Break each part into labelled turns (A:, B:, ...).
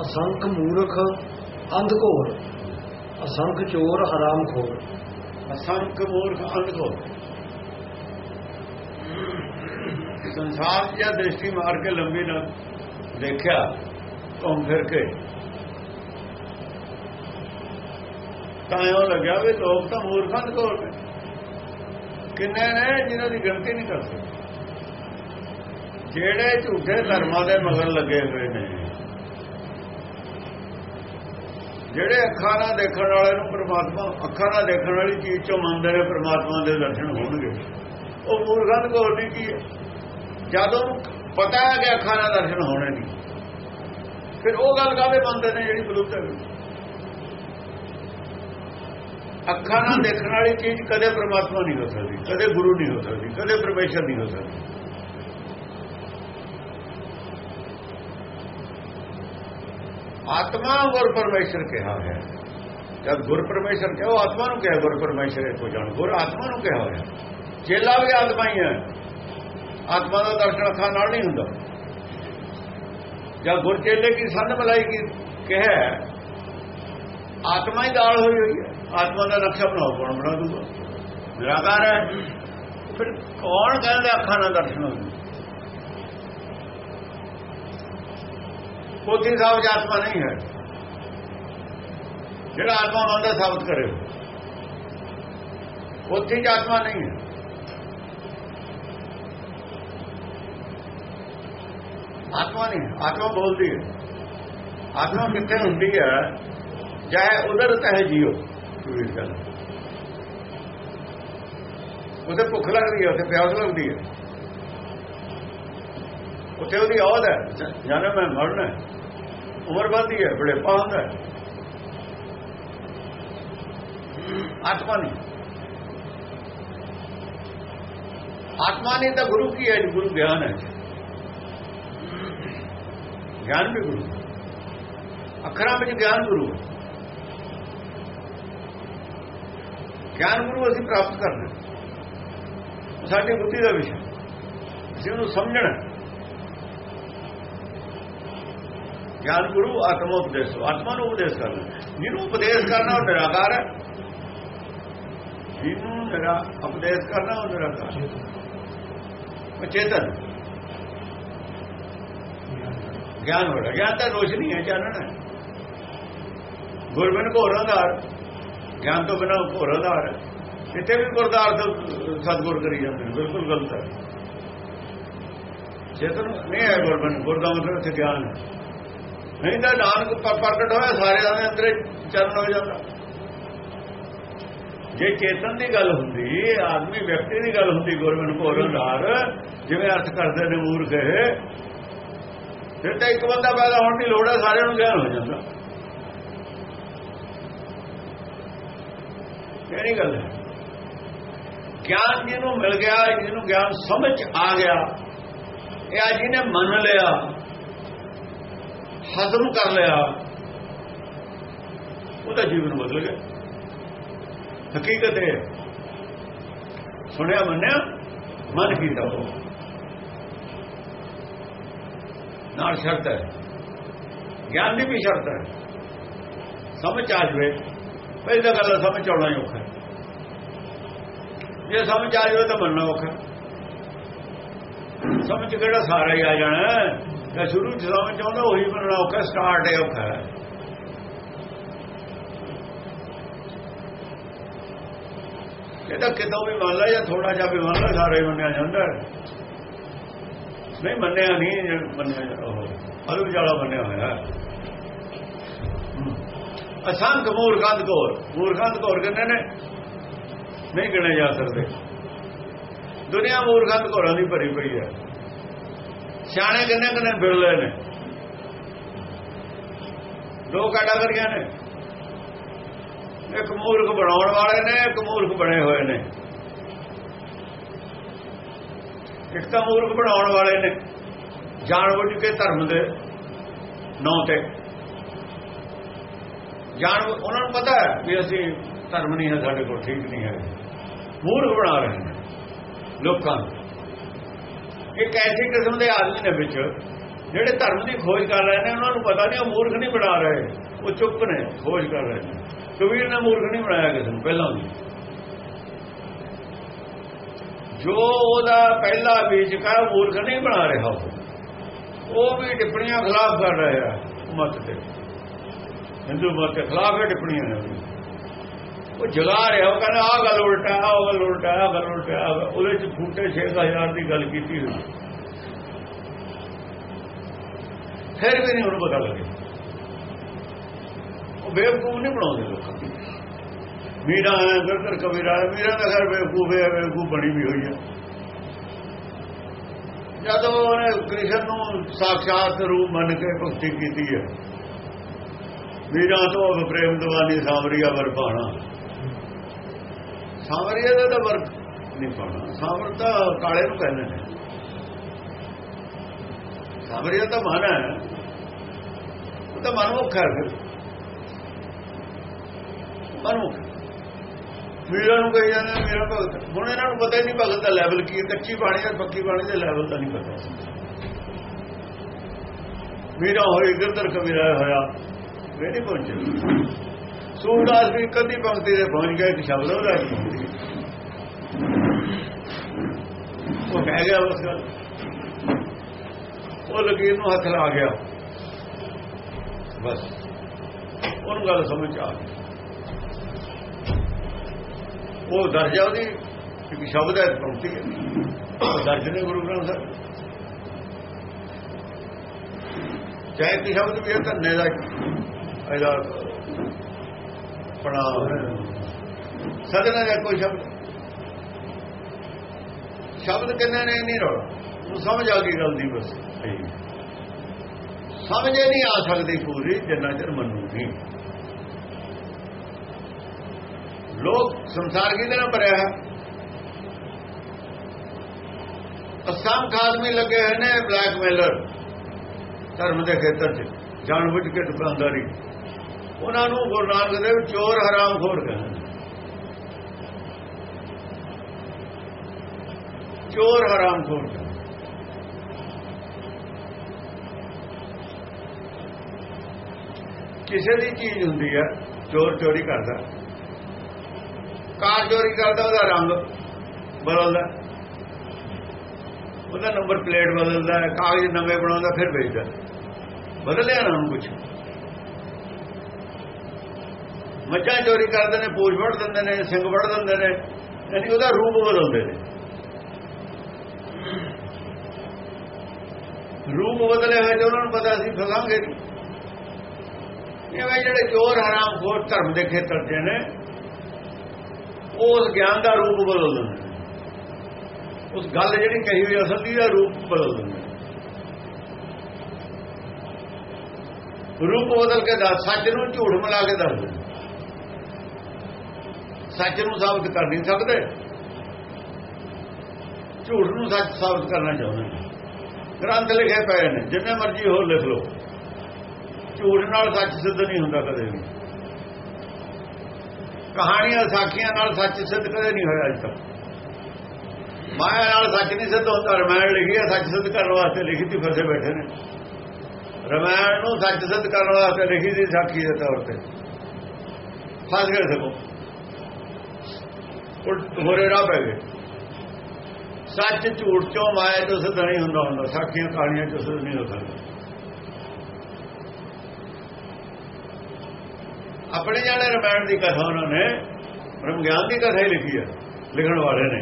A: ਅਸੰਖ ਮੂਰਖ ਅੰਧਕੋਰ ਅਸੰਖ ਚੋਰ ਹਰਾਮਖੋਰ
B: ਅਸੰਖ ਮੂਰਖ ਅੰਧੋ ਸੰਸਾਰ 'ਚ ਦ੍ਰਿਸ਼ਟੀ ਮਾਰ ਕੇ ਲੰਬੀ ਨਾਲ ਦੇਖਿਆ, ਘੁੰਮ ਫਿਰ ਕੇ। ਤਾਂ ਉਹ ਲੱਗਿਆ ਵੀ ਲੋਕ ਤਾਂ ਮੂਰਖਾਂ ਦੇ ਕੋਲ ਨੇ। ਕਿੰਨੇ ਨੇ ਜਿਨ੍ਹਾਂ ਦੀ ਗਿਣਤੀ ਨਹੀਂ ਕਰ ਸਕਦੇ। ਜਿਹੜੇ ਝੂਠੇ ਧਰਮਾਂ ਦੇ ਮਗਰ ਲੱਗੇ ਹੋਏ ਨੇ। ਜਿਹੜੇ ਅੱਖਾਂ ਨਾਲ ਦੇਖਣ ਵਾਲੇ ਨੂੰ ਪ੍ਰਮਾਤਮਾ, ਅੱਖਾਂ ਨਾਲ ਦੇਖਣ ਵਾਲੀ ਚੀਜ਼ ਚੋਂ ਮੰਨਦੇ ਨੇ, ਪ੍ਰਮਾਤਮਾ ਦੇ ਦਰਸ਼ਨ ਹੋਣਗੇ। ਉਹ ਮੂਰਖਾਂ ਦੇ ਕੋਲ ਨਹੀਂ ਕੀ ਹੈ? ਜਦੋਂ ਪਤਾ ਹੈ ਕਿ ਅੱਖਾਂ ਨਾਲ ਦਰਸ਼ਨ ਹੋਣੇ ਨਹੀਂ, ਫਿਰ ਉਹ ਗੱਲ ਕਾਹਦੇ ਮੰਨਦੇ ਨੇ ਜਿਹੜੀ ਬਲੂਤ ਹੈ? ਅੱਖਾਂ ਨਾਲ ਦੇਖਣ ਵਾਲੀ ਚੀਜ਼ ਕਦੇ ਪ੍ਰਮਾਤਮਾ ਨਹੀਂ ਹੋ ਸਕਦੀ, ਕਦੇ ਗੁਰੂ ਨਹੀਂ ਹੋ ਸਕਦੀ, ਕਦੇ ਪਰਮੇਸ਼ਰ ਨਹੀਂ ਹੋ ਸਕਦੀ। ਆਤਮਾ ਗੁਰ ਪਰਮੇਸ਼ਰ ਕਿਹਾ ਹੋਇਆ ਜਦ ਗੁਰ ਪਰਮੇਸ਼ਰ ਕਿਹਾ, ਉਹ ਆਤਮਾ ਨੂੰ ਕਿਹਾ, ਗੁਰ ਪਰਮੇਸ਼ਰ ਕੋ ਜਾਣ। ਗੁਰ ਆਤਮਾ ਨੂੰ ਕਿਹਾ ਹੋਇਆ ਚੇਲਾ ਵੀ ਆਤਮਾ ਹੀ ਹੈ। ਆਤਮਾ ਦਾ ਦਰਸ਼ਨ ਅੱਖਾਂ ਨਾਲ ਨਹੀਂ ਹੁੰਦਾ। ਜਦ ਗੁਰ ਚੇਲੇ ਕੀ ਸੰਨ ਮਲਾਈ ਕੀ ਕਿਹਾ ਆਤਮਾ ਹੀ ਦਾਲ ਹੋਈ ਹੋਈ ਹੈ। ਆਤਮਾ ਦਾ ਨਕਸ਼ਾ ਬਣਾਓ, ਕੌਣ ਬਣਾ ਦੂਗਾ? ਨਿਰਾਕਾਰ ਹੈ। ਫਿਰ ਕੌਣ ਕਹਿੰਦਾ ਅੱਖਾਂ ਨਾਲ ਦਰਸ਼ਨ ਹੋਊਗਾ ਪੋਥੀ ਸਾਹਿਬ ਚ ਆਤਮਾ ਨਹੀਂ ਹੈ। ਜਿਹੜਾ ਆਤਮਾ ਮੰਨਦਾ ਸਾਬਤ ਕਰੇ। ਪੋਥੀ ਚ ਆਤਮਾ ਨਹੀਂ ਹੈ। ਆਤਮਾ ਨਹੀਂ ਆਤਮਾ ਬੋਲਦੀ ਹੈ। ਆਤਮਾ ਕਿੱਥੇ ਹੁੰਦੀ ਹੈ? ਚਾਹੇ ਉਧਰ ਤਹਿ ਜੀਓ। ਕੋਈ ਗੱਲ। ਉਹਦੇ ਭੁੱਖ ਲੱਗਦੀ ਹੈ, ਉੱਥੇ ਪਿਆਸ ਲੱਗਦੀ ਹੈ। ਉੱਥੇ ਉਹਦੀ ਔਦ ਹੈ। ਜਨਮ ਹੈ ਮਰਨ ਹੈ। ਉਮਰ ਵੱਧਦੀ ਹੈ, ਬੜੇ ਪਾਉਂਦਾ ਆਤਮਾ ਨਹੀਂ। ਆਤਮਾ ਨਹੀਂ ਤਾਂ ਗੁਰੂ ਕੀ ਹੈ, ਗੁਰੂ ਗਿਆਨ ਹੈ। ਗਿਆਨ ਵੀ ਗੁਰੂ। ਅੱਖਰਾਂ ਵਿੱਚ ਗਿਆਨ ਗੁਰੂ ਗਿਆਨ ਗੁਰੂ ਅਸੀਂ ਪ੍ਰਾਪਤ ਕਰਨਾ ਸਾਡੀ ਬੁੱਧੀ ਦਾ ਵਿਸ਼ਾ। ਅਸੀਂ ਉਹਨੂੰ ਸਮਝਣਾ ਗਿਆਨ ਗੁਰੂ, ਆਤਮਾ ਉਪਦੇਸ਼ ਆਤਮਾ ਨੂੰ ਉਪਦੇਸ਼ ਕਰਨਾ। ਜਿਹਨੂੰ ਉਪਦੇਸ਼ ਕਰਨਾ, ਉਹ ਨਿਰਾਕਾਰ ਹੈ। ਜਿਹਨੂੰ ਨਿਰਾ, ਉਪਦੇਸ਼ ਕਰਨਾ, ਉਹ ਨਿਰਾਕਾਰ ਹੈ। ਚੇਤਨ ਗਿਆਨ ਹੋੜਾ ਗਿਆਨ ਤਾਂ ਰੋਸ਼ਨੀ ਹੈ, ਚਾਨਣ ਹੈ। ਗੁਰਬਨ ਘੋਰ ਆਧਾਰ। ਗਿਆਨ ਤੋਂ ਬਿਨਾ ਘੋਰ ਆਧਾਰ ਹੈ। ਇੱਥੇ ਵੀ ਗੁਰਦਾਰ ਤੋਂ ਸਤਗੁਰ ਕਰੀ ਜਾਂਦੇ ਨੇ, ਬਿਲਕੁਲ ਗਲਤ ਹੈ। ਚੇਤਨ ਨਹੀਂ ਹੈ ਗੁਰਬਨ ਗੁਰਦਾ ਮਤਲਬ ਇੱਥੇ ਗਿਆਨ ਹੈ। ਨਹੀਂ ਤਾਂ ਨਾਨਕ ਪ੍ਰਗਟ ਹੋਇਆ ਸਾਰਿਆਂ ਦੇ ਅੰਦਰ ਚਰਨ ਹੋ ਜਾਂਦਾ। ਜੇ ਚੇਤਨ ਦੀ ਗੱਲ ਹੁੰਦੀ, ਆਦਮੀ ਵਿਅਕਤੀ ਦੀ ਗੱਲ ਹੁੰਦੀ ਗੁਰਬਨ ਘੋਰ ਆਧਾਰ ਜਿਵੇਂ ਅਰਥ ਕਰਦੇ ਨੇ ਮੂਰਖ ਇਹ, ਫਿਰ ਤਾਂ ਇੱਕ ਬੰਦਾ ਪੈਦਾ ਹੋਣ ਦੀ ਲੋੜ ਹੈ, ਸਾਰਿਆਂ ਨੂੰ ਗਿਆਨ ਹੋ ਜਾਂਦਾ। ਕਿਹੜੀ ਗੱਲ ਹੈ? ਗਿਆਨ ਜਿਹਨੂੰ ਮਿਲ ਗਿਆ, ਜਿਹਨੂੰ ਗਿਆਨ ਸਮਝ ਆ ਗਿਆ, ਇਹ ਆ ਜਿਹਨੇ ਮੰਨ ਲਿਆ। ਹਜ਼ਮ ਕਰ ਲਿਆ। ਉਹਦਾ ਜੀਵਨ ਬਦਲ ਗਿਆ। ਹਕੀਕਤ ਹੈ। ਸੁਣਿਆ, ਮੰਨਿਆ, ਮਨ ਕੀਤਾ ਉਹ ਨਾਲ ਸ਼ਰਤ ਹੈ। ਗਿਆਨ ਦੀ ਵੀ ਸ਼ਰਤ ਹੈ। ਸਮਝ ਆ ਜਵੇ। ਪਹਿਲੀ ਤਾਂ ਗੱਲ ਸਮਝ ਆਉਣਾ ਹੀ ਔਖਾ ਜੇ ਸਮਝ ਆ ਜਵੇ ਤਾਂ ਮੰਨਣਾ ਔਖਾ ਸਮਝ ਕਿਹੜਾ ਸਾਰਾ ਹੀ ਆ ਜਾਣਾ ਜੇ ਸ਼ੁਰੂ ਚ ਸਮਝ ਆਉਂਦਾ ਉਹੀ ਮੰਨਣਾ ਔਖਾ ਸਟਾਰਟ ਹੈ ਔਖਾ। ਇਹਦਾ ਕਿਤੋਂ ਵੀ ਮੰਨ ਲਾ ਜਾਂ ਥੋੜਾ ਜਿਹਾ ਵੀ ਮੰਨ ਲਾ, ਸਾਰਾ ਹੀ ਮੰਨਿਆ ਜਾਂਦਾ ਨਹੀਂ, ਮੰਨਿਆ ਨਹੀਂ ਮੰਨਿਆ ਉਹ ਅਲੁ ਜਾਲਾ ਮੰਨਿਆ ਹੋਇਆ। ਅਸੰਖ ਮੂਰਖੰਦ ਕੋਰ ਮੂਰਖੰਦ ਕੋਰ ਕਹਿੰਦੇ ਨੇ? ਨਹੀਂ ਗਿਣੇ ਜਾ ਸਕਦੇ। ਦੁਨੀਆ ਮੂਰਖੰਦ ਕੋਰਾਂ ਦੀ ਭਰੀ ਪਈ ਹੈ। ਸਿਆਣੇ ਕਿੰਨੇ ਕਿੰਨੇ ਬਿਰਲੇ ਨੇ? ਦੋ ਕੈਟਾਗਰੀਆਂ ਨੇ। ਇੱਕ ਮੂਰਖ ਬਣਾਉਣ ਵਾਲੇ ਨੇ, ਇੱਕ ਮੂਰਖ ਬਣੇ ਹੋਏ ਨੇ। ਇੱਕ ਤਾਂ ਮੂਰਖ ਬਣਾਉਣ ਵਾਲੇ ਨੇ ਜਾਣ ਬੁੱਝ ਕੇ ਧਰਮ ਦੇ ਨਾਂ ਤੇ। ਜਾਣ ਉਹਨਾਂ ਨੂੰ ਪਤਾ ਹੈ ਵੀ ਅਸੀਂ ਧਰਮ ਨਹੀਂ ਹੈ, ਸਾਡੇ ਕੋਲ ਠੀਕ ਨਹੀਂ ਹੈ ਮੂਰਖ ਬਣਾ ਰਹੇ ਨੇ ਲੋਕਾਂ ਨੂੰ। ਇੱਕ ਐਸੀ ਕਿਸਮ ਦੇ ਆਦਮੀ ਨੇ ਵਿੱਚ, ਜਿਹੜੇ ਧਰਮ ਦੀ ਖੋਜ ਕਰ ਰਹੇ ਨੇ, ਉਹਨਾਂ ਨੂੰ ਪਤਾ ਨਹੀਂ ਉਹ ਮੂਰਖ ਨਹੀਂ ਬਣਾ ਰਹੇ, ਉਹ ਚੁੱਪ ਨੇ, ਖੋਜ ਕਰ ਰਹੇ ਨੇ। ਕਬੀਰ ਨੇ ਮੂਰਖ ਨਹੀਂ ਬਣਾਇਆ ਕਿਸੇ ਨੂੰ, ਪਹਿਲਾਂ ਵੀ। ਜੋ ਉਹਦਾ ਪਹਿਲਾ ਬੀਜਕਾ ਮੂਰਖ ਨਹੀਂ ਬਣਾ ਰਿਹਾ ਉਹ। ਵੀ ਟਿੱਪਣੀਆਂ ਖਿਲਾਫ ਕਰ ਰਿਹਾ ਮਤ ਤੇ। ਹਿੰਦੂ ਮਤ ਦੇ ਖਿਲਾਫ ਟਿੱਪਣੀਆਂ ਨੇ। ਉਹ ਜਗਾ ਰਿਹਾ, ਉਹ ਕਹਿੰਦਾ, ਆਹ ਗੱਲ ਉਲਟਾ, ਆਹ ਗੱਲ ਉਲਟਾ, ਆਹ ਗੱਲ ਉਲਟਾ ਉਹਦੇ ਚ ਫੂਟੇ 6000 ਦੀ ਗੱਲ ਕੀਤੀ ਹੋਈ। ਫਿਰ ਵੀ ਨਹੀਂ ਉਹਨੂੰ ਪਤਾ ਲੱਗੇ ਉਹ ਬੇਵਕੂਫ ਨਹੀਂ ਬਣਾਉਂਦੇ ਲੋਕਾਂ। ਨੂੰ ਮੀਰਾ ਹੈ ਗਰਦਰ ਕਬੀਰਾ ਹੈ ਮੀਰਾ ਦਾ ਘਰ ਬੇਵਕੂਫ ਹੈ ਬੇਵਕੂਫ ਬਣੀ ਵੀ ਹੋਈ ਹੈ ਜਦੋਂ ਉਹਨੇ ਕ੍ਰਿਸ਼ਨ ਨੂੰ ਸਾਖਸ਼ਾਤ ਰੂਪ ਮੰਨ ਕੇ ਭਗਤੀ ਕੀਤੀ ਹੈ ਮੀਰਾ ਤੋਂ ਅਬ ਪ੍ਰੇਮ ਦਵਾਨੀ ਸਾਵਰੀਆ ਵਰ ਪਾਣਾ ਦਾ ਤਾਂ ਵਰ ਨਹੀਂ ਪਾਣਾ ਸਾਵਰ ਤਾਂ ਕਾਲੇ ਨੂੰ ਕਹਿੰਦੇ ਨੇ। ਸਾਵਰੀਆ ਤਾਂ ਮਨ ਹੈ। ਉਹ ਤਾਂ ਮਨਮੁਖ ਹੈ ਫਿਰ। ਮਨਮੁਖ। ਮੀਰਾ ਨੂੰ ਕਹੀ ਜਾਂਦੇ ਨੇ ਮੇਰਾ ਭਗਤ। ਹੁਣ ਇਹਨਾਂ ਨੂੰ ਪਤਾ ਹੀ ਨਹੀਂ ਭਗਤ ਦਾ ਲੈਵਲ ਕੀ ਹੈ। ਕੱਚੀ ਬਾਣੀ ਜਾਂ ਪੱਕੀ ਬਾਣੀ ਦਾ ਲੈਵਲ ਤਾਂ ਨਹੀਂ ਪਤਾ। ਮੀਰਾ ਹੋਏ ਗਿਰਦਰ ਕਬੀਰਾ ਹੋਇਆ ਵੇ ਨਹੀਂ ਪਹੁੰਚੇ। ਸੂਰਦਾਸ ਵੀ ਕਦੀ ਪੰਕਤੀ ਦੇ ਪਹੁੰਚ ਗਿਆ, ਇੱਕ ਸ਼ਬਦ ਉਹਦਾ ਉਹ ਕਹਿ ਗਿਆ ਉਸ ਗੱਲ। ਉਹ ਲਕੀਰ ਨੂੰ ਹੱਥ ਲਾ ਗਿਆ। ਬਸ। ਉਹਨੂੰ ਗੱਲ ਸਮਝ ਆ ਗਈ। ਉਹ ਦਰਜਾ ਉਹਦੀ ਇੱਕ ਸ਼ਬਦ ਹੈ ਪੰਕਤੀ ਹੈ। ਉਹ ਦਰਜ ਨੇ ਗੁਰੂ ਗ੍ਰੰਥ ਸਾਹਿਬ। ਚਾਹੇ ਕਿ ਸ਼ਬਦ ਵੀ ਹੈ, ਧੰਨੇ ਦਾ ਇਹਦਾ ਪੜਾ ਸਦਨਾ ਦਾ ਕੋਈ ਸ਼ਬਦ? ਸ਼ਬਦ ਕਿੰਨੇ ਨੇ? ਨਹੀਂ ਰੋਣਾ ਉਹ ਸਮਝ ਆ ਗਈ ਗੱਲ ਦੀ ਬਸ। ਸਮਝੇ ਨਹੀਂ ਆ ਸਕਦੀ ਪੂਰੀ ਜਿੰਨਾ ਚਿਰ ਮੰਨੂਗੀ। ਲੋਕ ਸੰਸਾਰ ਕਿਹਦੇ ਨਾਲ ਭਰਿਆ ਹੈ? ਅਸੰਖ ਆਦਮੀ ਲੱਗੇ ਹੋਏ ਨੇ ਬਲੈਕਮੇਲਰ। ਧਰਮ ਦੇ ਖੇਤਰ 'ਚ ਜਾਣਬੁੱਝ ਕੇ ਦੁਕਾਨਦਾਰੀ। ਉਹਨਾਂ ਨੂੰ ਗੁਰੂ ਨਾਨਕ ਦੇਵ ਚੋਰ ਹਰਾਮ ਖੋਰ ਕਹਿੰਦੇ ਚੋਰ ਹਰਾਮਖੋਰ ਕਹਿੰਦੇ ਕਿਸੇ ਦੀ ਚੀਜ਼ ਹੁੰਦੀ ਹੈ, ਚੋਰ ਚੋਰੀ ਕਰਦਾ। ਕਾਰ ਚੋਰੀ ਕਰਦਾ, ਉਹਦਾ ਰੰਗ ਬਦਲਦਾ। ਉਹਦਾ ਨੰਬਰ ਪਲੇਟ ਬਦਲਦਾ, ਕਾਗਜ਼ ਨਵੇਂ ਬਣਾਉਂਦਾ, ਫਿਰ ਵੇਚਦਾ। ਬਦਲਿਆ ਨਾ ਉਹਨੂੰ ਕੁਝ ਮੱਝਾਂ ਚੋਰੀ ਕਰਦੇ ਨੇ, ਪੂਛ ਵੜ ਦਿੰਦੇ ਨੇ ਸਿੰਘ ਵੜ ਦਿੰਦੇ ਨੇ, ਯਾਨੀ ਉਹਦਾ ਰੂਪ ਬਦਲਦੇ ਨੇ। ਰੂਪ ਬਦਲੇ ਹੋਏ ਤੇ ਉਹਨਾਂ ਨੂੰ ਪਤਾ ਸੀ, ਫਸਾਂਗੇ ਨਹੀਂ। ਇਹ ਜਿਹੜੇ ਚੋਰ, ਹਰਾਮ ਖੋਰ ਧਰਮ ਦੇ ਖੇਤਰ ਦੇ ਨੇ, ਉਸ ਗਿਆਨ ਦਾ ਰੂਪ ਬਦਲ ਦਿੰਦੇ ਨੇ। ਉਸ ਗੱਲ ਜਿਹੜੀ ਕਹੀ ਹੋਈ ਅਸਲ ਦੀ ਦਾ ਰੂਪ ਬਦਲ ਦਿੰਦੇ ਨੇ। ਰੂਪ ਬਦਲ ਕੇ ਦੱਸ, ਸੱਚ ਨੂੰ ਝੂਠ ਮਿਲਾ ਕੇ ਦੱਸ ਦਿੰਦੇ ਸੱਚ ਨੂੰ ਸਾਬਤ ਕਰ ਨਹੀਂ ਸਕਦੇ। ਝੂਠ ਨੂੰ ਸੱਚ ਸਾਬਤ ਕਰਨਾ ਚਾਹੁੰਦੇ ਨੇ। ਗ੍ਰੰਥ ਲਿਖੇ ਪਏ ਨੇ, ਜਿੰਨੇ ਮਰਜ਼ੀ ਹੋਰ ਲਿਖ ਲਓ। ਝੂਠ ਨਾਲ ਸੱਚ ਸਿੱਧ ਨਹੀਂ ਹੁੰਦਾ ਕਦੇ ਵੀ। ਕਹਾਣੀਆਂ ਸਾਖੀਆਂ ਨਾਲ ਸੱਚ ਸਿੱਧ ਕਦੇ ਨਹੀਂ ਹੋਇਆ ਅਜ ਤੱਕ। ਮਾਇਆ ਨਾਲ ਸੱਚ ਨਹੀਂ ਸਿੱਧ ਹੁੰਦਾ, ਰਮਾਇਣ ਲਿਖੀ ਹੈ, ਸੱਚ ਸਿੱਧ ਕਰਨ ਵਾਸਤੇ ਲਿਖੀ ਤੀ ਫਸੇ ਬੈਠੇ ਨੇ। ਰਮਾਇਣ ਨੂੰ ਸੱਚ ਸਿੱਧ ਕਰਨ ਵਾਸਤੇ ਲਿਖੀ ਸੀ ਸਾਖੀ ਦੇ ਤੌਰ ਤੇ। ਫਸ ਗਏ ਸਗੋਂ। ਉਲਟ ਹੋਰੇ ਰਾਹ ਪੈ ਗਏ। ਸੱਚ ਝੂਠ ਚੋਂ ਮਾਇਆ ਤੋਂ ਸਿੱਧ ਨਹੀਂ ਹੁੰਦਾ ਹੁੰਦਾ, ਸਾਖੀਆਂ ਕਹਾਣੀਆਂ ਚੋਂ ਸਿੱਧ ਨਹੀਂ ਹੋ ਸਕਦਾ ਆਪਣੇ ਜਾਣੇ ਰਮਾਇਣ ਦੀ ਕਥਾ ਉਹਨਾਂ ਨੇ, ਬ੍ਰਹਮ ਗਿਆਨ ਦੀ ਕਥਾ ਹੀ ਲਿਖੀ ਹੈ ਲਿਖਣ ਵਾਲੇ ਨੇ।